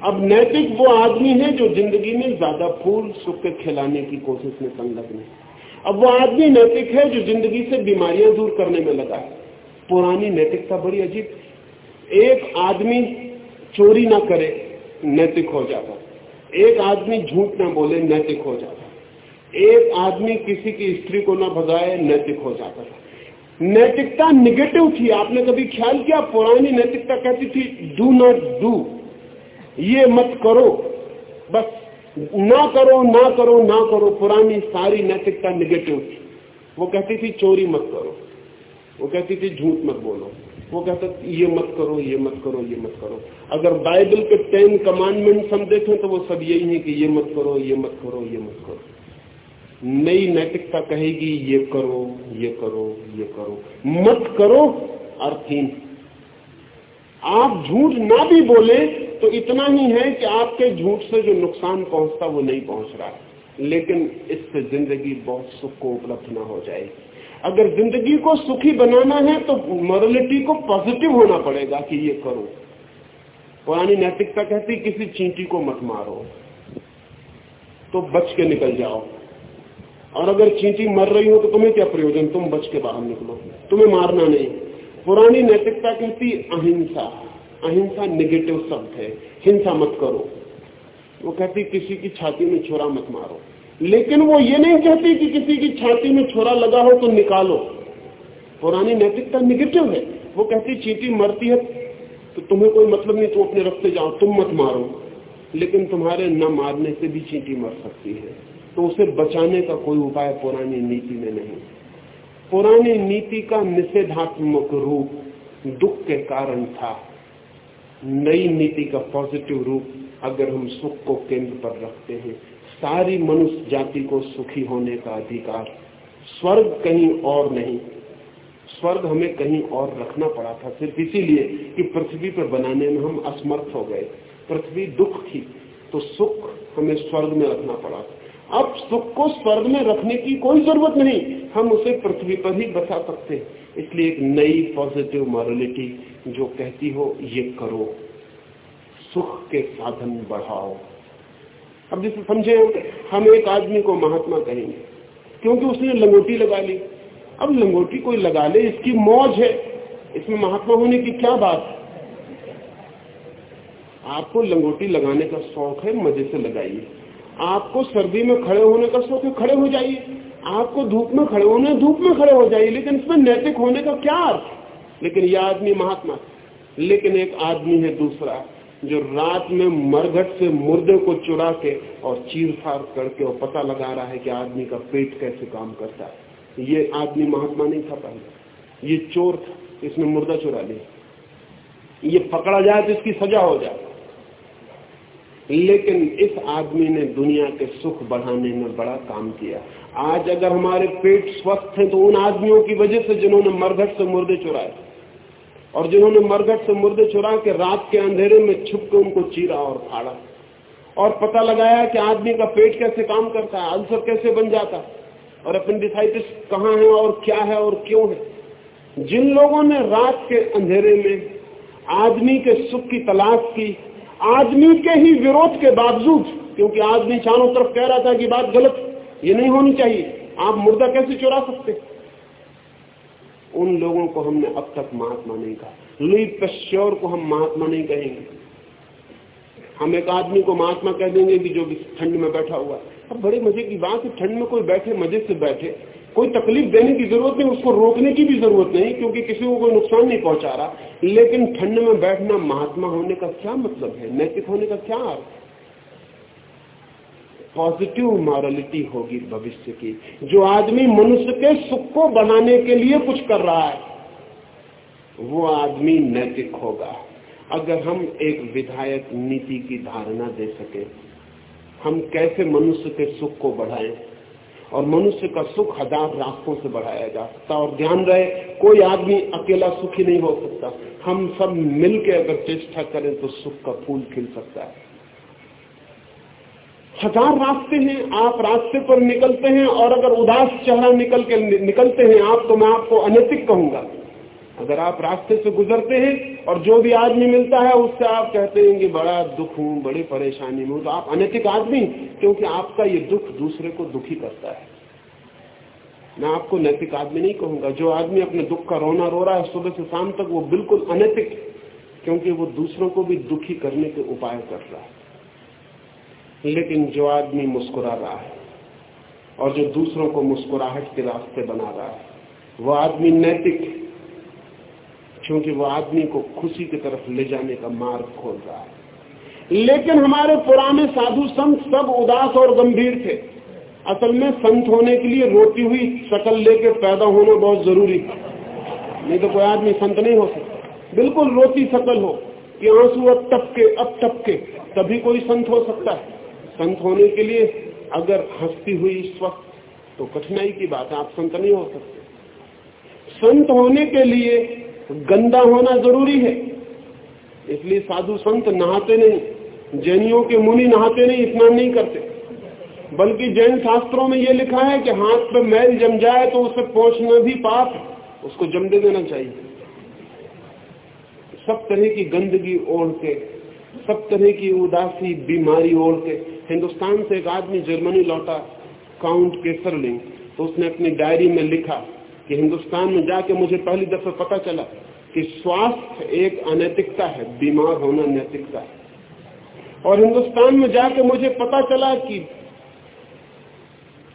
अब नैतिक वो आदमी है जो ज़िंदगी में ज़्यादा फूल, सुख के खिलाने की कोशिश में संलग्न है। अब वो आदमी नैतिक है जो ज़िंदगी से बीमारियाँ दूर करने में लगा है। पुरानी नैतिकता बड़ी अजीब एक आदमी चोरी ना करे, नैतिक हो जाता एक आदमी झूठ ना बोले, नैतिक हो जाता एक आदमी किसी की स्त्री को ना भगाए, नैतिक हो जाता था नैतिकता निगेटिव थी, आपने कभी ख्याल किया? पुरानी नैतिकता कहती थी डू नॉट डू ये मत करो। बस ना करो ना करो ना करो, पुरानी सारी नैतिकता निगेटिव थी। वो कहती थी, चोरी मत करो। वो कहती थी, झूठ मत बोलो। वो कहता, ये मत करो, ये मत करो, ये मत करो। अगर बाइबल के टेन कमांडमेंट हम देखें तो वो सब यही है कि ये मत करो, ये मत करो, ये मत करो। नई नैतिकता कहेगी, ये करो ये करो ये करो। मत करो, अर्थहीन। आप झूठ ना भी बोले तो इतना ही है कि आपके झूठ से जो नुकसान पहुँचता वो नहीं पहुँच रहा। है लेकिन इससे ज़िंदगी बहुत सुख को उपलब्ध ना हो जाएगी। अगर ज़िंदगी को सुखी बनाना है तो मॉरलिटी को पॉजिटिव होना पड़ेगा कि ये करो। पुरानी नैतिकता कहती, किसी चींटी को मत मारो तो बच के निकल जाओ। और अगर चींटी मर रही हो तो तुम्हें क्या प्रयोजन? तुम बच के बाहर निकलो। तुम्हें मारना नहीं। पुरानी नैतिकता कहती अहिंसा। अहिंसा निगेटिव शब्द है। हिंसा मत करो। वो कहती, किसी की छाती में छोरा मत मारो। लेकिन वो ये नहीं कहती कि किसी की छाती में छोरा लगा हो तो निकालो। पुरानी नैतिकता निगेटिव है। वो कहती, चींटी मरती है तो तुम्हें कोई मतलब नहीं, तुम अपने रस्ते जाओ, तुम मत मारो। लेकिन तुम्हारे न मारने से भी चींटी मर सकती है। तो उसे बचाने का कोई उपाय पुरानी नीति में नहीं। पुरानी नीति का निषेधात्मक रूप दुख के कारण था। नई नीति का पॉजिटिव रूप अगर हम सुख को केंद्र पर रखते हैं, सारी मनुष्य जाति को सुखी होने का अधिकार। स्वर्ग कहीं और नहीं। स्वर्ग हमें कहीं और रखना पड़ा था सिर्फ़ इसीलिए कि पृथ्वी पर बनाने में हम असमर्थ हो गए। पृथ्वी दुख थी तो सुख हमें स्वर्ग में रखना पड़ा था। अब सुख को स्वर्ग में रखने की कोई ज़रूरत नहीं। हम उसे पृथ्वी पर ही बचा सकते इसलिए एक नई पॉजिटिव मॉरलिटी जो कहती हो, ये करो। सुख के साधन बढ़ाओ। अब जैसे समझे हम एक आदमी को महात्मा कहेंगे, क्योंकि उसने लंगोटी लगा ली। अब लंगोटी कोई लगा ले, इसकी मौज है। इसमें महात्मा होने की क्या बात? आपको लंगोटी लगाने का शौक है, मज़े से लगाइए। आपको सर्दी में खड़े होने का शौक है, खड़े हो जाइए। आपको धूप में खड़े होने, धूप में खड़े हो जाइए, लेकिन इसमें नैतिक होने का क्या अर्थ लेकिन यह आदमी महात्मा लेकिन एक आदमी है दूसरा, जो रात में मरघट से मुर्दे को चुरा के और चीर करके और पता लगा रहा है कि आदमी का पेट कैसे काम करता है। ये आदमी महात्मा नहीं था पहले। ये चोर था, इसने मुर्दा चुरा लिया। ये पकड़ा जाए तो इसकी सजा हो जाए। लेकिन इस आदमी ने दुनिया के सुख बढ़ाने में बड़ा काम किया। आज अगर हमारे पेट स्वस्थ हैं तो उन आदमियों की वजह से जिन्होंने मरघट से मुर्दे चुराए, और जिन्होंने मरघट से मुर्दे चुरा के रात के अंधेरे में छुप के उनको चीरा और फाड़ा, और पता लगाया कि आदमी का पेट कैसे काम करता है, अल्सर कैसे बन जाता और अपेंडिसाइटिस कहाँ है और क्या है और क्यों है। जिन लोगों ने रात के अंधेरे में आदमी के सुख की तलाश की आदमी के ही विरोध के बावजूद, क्योंकि आदमी चारों तरफ़ कह रहा था कि बात गलत, ये नहीं होनी चाहिए। आप मुर्दा कैसे चुरा सकते? उन लोगों को हमने अब तक महात्मा नहीं कहा। लुई पेश्योर को हम महात्मा नहीं कहेंगे। हम एक आदमी को महात्मा कह देंगे कि जो ठंड में बैठा हुआ है। अब बड़े मज़े की बात है, ठंड में कोई बैठे, मज़े से बैठे। कोई तकलीफ़ देने की ज़रूरत नहीं, उसको रोकने की भी ज़रूरत नहीं, क्योंकि किसी को कोई नुकसान नहीं पहुँचा रहा। लेकिन ठंड में बैठना महात्मा होने का क्या मतलब है? नैतिक होने का क्या अर्थ? पॉजिटिव मॉरलिटी होगी भविष्य की। जो आदमी मनुष्य के सुख को बनाने के लिए कुछ कर रहा है, वो आदमी नैतिक होगा। अगर हम एक विधायक नीति की धारणा दे सके, हम कैसे मनुष्य के सुख को बढ़ाएँ? और मनुष्य का सुख हज़ार रास्तों से बढ़ाया जा सकता और ध्यान रहे, कोई आदमी अकेला सुखी नहीं हो सकता। हम सब मिलके अगर चेष्टा करें तो सुख का फूल खिल सकता है। हज़ार रास्ते हैं, आप रास्ते पर निकलते हैं और अगर उदास चेहरा निकल के निकलते हैं आप तो मैं आपको अनैतिक कहूँगा। अगर आप रास्ते से गुजरते हैं और जो भी आदमी मिलता है, उससे आप कहते हैं कि बड़ा दुख हूँ, बड़ी परेशानी में तो आप अनैतिक आदमी क्योंकि आपका ये दुख दूसरे को दुखी करता है। मैं आपको नैतिक आदमी नहीं कहूँगा। जो आदमी अपने दुख का रोना रो रहा है सुबह से शाम तक, वो बिल्कुल अनैतिक क्योंकि वो दूसरों को भी दुखी करने के उपाय कर रहा है। लेकिन जो आदमी मुस्कुरा रहा है और जो दूसरों को मुस्कुराहट के रास्ते बना रहा है, वो आदमी नैतिक क्योंकि वो आदमी को खुशी की तरफ़ ले जाने का मार्ग खोल रहा है। लेकिन हमारे पुराने साधु संत सब उदास और गंभीर थे। असल में संत होने के लिए रोती हुई, शकल लेके पैदा होना बहुत ज़रूरी था नहीं तो कोई आदमी संत नहीं हो सकता। बिल्कुल रोती शकल हो कि आँसू अब टपके अब टपके, तभी कोई संत हो सकता है। संत होने के लिए अगर हंसती हुई स्वस्थ तो कठिनाई की बात है, आप संत नहीं हो सकते। संत होने के लिए गंदा होना ज़रूरी है। इसलिए साधु संत नहाते नहीं, जैनियों के मुनि नहाते नहीं, स्नान नहीं करते। बल्कि जैन शास्त्रों में यह लिखा है कि हाथ पे मैल जम जाए तो उसे पहुँचना भी पाप उसको जम दे देना चाहिए। सब तरह की गंदगी ओढ़ के सब तरह की उदासी, बीमारी ओढ़ के हिंदुस्तान से एक आदमी जर्मनी लौटा, काउंट केसरलिंग तो उसने अपनी डायरी में लिखा कि हिंदुस्तान में जाके मुझे पहली दफे पता चला कि स्वास्थ्य एक अनैतिकता है, बीमार होना नैतिकता है। और हिंदुस्तान में जाके मुझे पता चला कि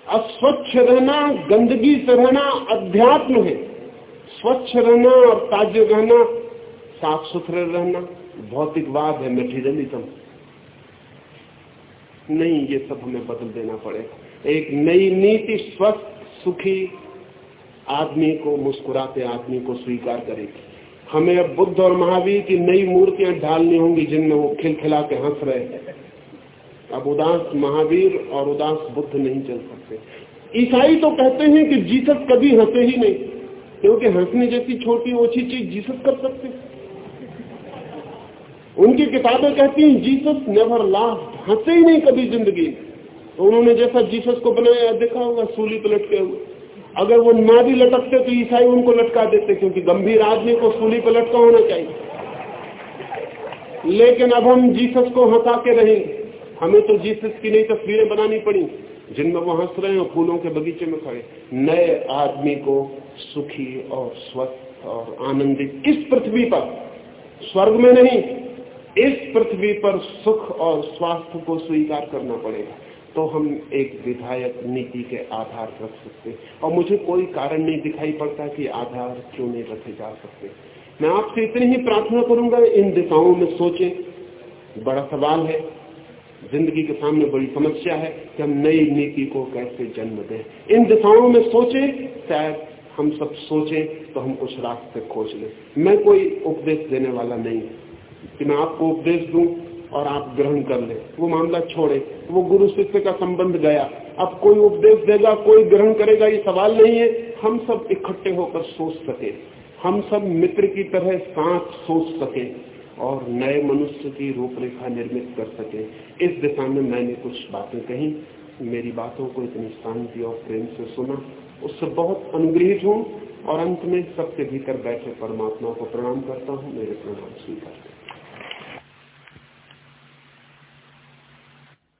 अस्वच्छ रहना, गंदगी से रहना अध्यात्म है। स्वच्छ रहना और ताजे रहना साफ़ सुथरे रहना भौतिकवाद है मेटीरियलिज्म नहीं, ये सब हमें बदल देना पड़ेगा। एक नई नीति, स्वस्थ, सुखी आदमी को मुस्कुराते, आदमी को स्वीकार करेगी हमें अब बुद्ध और महावीर की नई मूर्तियाँ ढालनी होंगी जिनमें वो खिलखिला के हंस रहे हैं। अब उदास महावीर और उदास बुद्ध नहीं चल सकते। ईसाई तो कहते हैं कि जीसस कभी हंसे ही नहीं, क्योंकि हंसने जैसी छोटी ओछी चीज़ जीसस कर सकते। उनकी किताबें कहती हैं, जीसस नेवर लास्ट हंसे ही नहीं कभी ज़िंदगी तो उन्होंने जैसा जीसस को बनाया, देखा होगा, सूली पलट के हुए। अगर वो ना भी लटकते तो ईसाई उनको लटका देते, क्योंकि गंभीर आदमी को सूली पर लटका होना चाहिए। लेकिन अब हम जीसस को हंसा के रहेंगे हमें तो जीसस की नई तस्वीरें बनानी पड़ी। जिनमें वो हंस रहे हैं फूलों के बगीचे में खड़े। नए आदमी को सुखी और स्वस्थ और आनंदित किस पृथ्वी पर? स्वर्ग में नहीं। इस पृथ्वी पर सुख और स्वास्थ्य को स्वीकार करना पड़ेगा। तो हम एक विधायक नीति के आधार रख सकते और मुझे कोई कारण नहीं दिखाई पड़ता कि आधार क्यों नहीं रखे जा सकते। मैं आपसे इतनी ही प्रार्थना करूँगा, इन दिशाओं में सोचें। बड़ा सवाल है, ज़िंदगी के सामने बड़ी समस्या है कि हम नई नीति को कैसे जन्म दें। इन दिशाओं में सोचें, शायद हम सब सोचें तो हम कुछ रास्ते खोज लें। मैं कोई उपदेश देने वाला नहीं कि मैं आपको उपदेश दूँ और आप ग्रहण कर ले। वो मामला छोड़े। वो गुरु शिष्य का संबंध गया। अब कोई उपदेश देगा, कोई ग्रहण करेगा, ये सवाल नहीं है। हम सब इकट्ठे होकर सोच सके। हम सब मित्र की तरह साथ सोच सके और नए मनुष्य की रूपरेखा निर्मित कर सके। इस दिशा में मैंने कुछ बातें कही। मेरी बातों को इतनी शांति और प्रेम से सुना। उससे बहुत अनुग्रहित हूँ और अंत में सबके भीतर बैठे परमात्मा को प्रणाम करता हूँ। मेरे प्रणाम स्वीकार।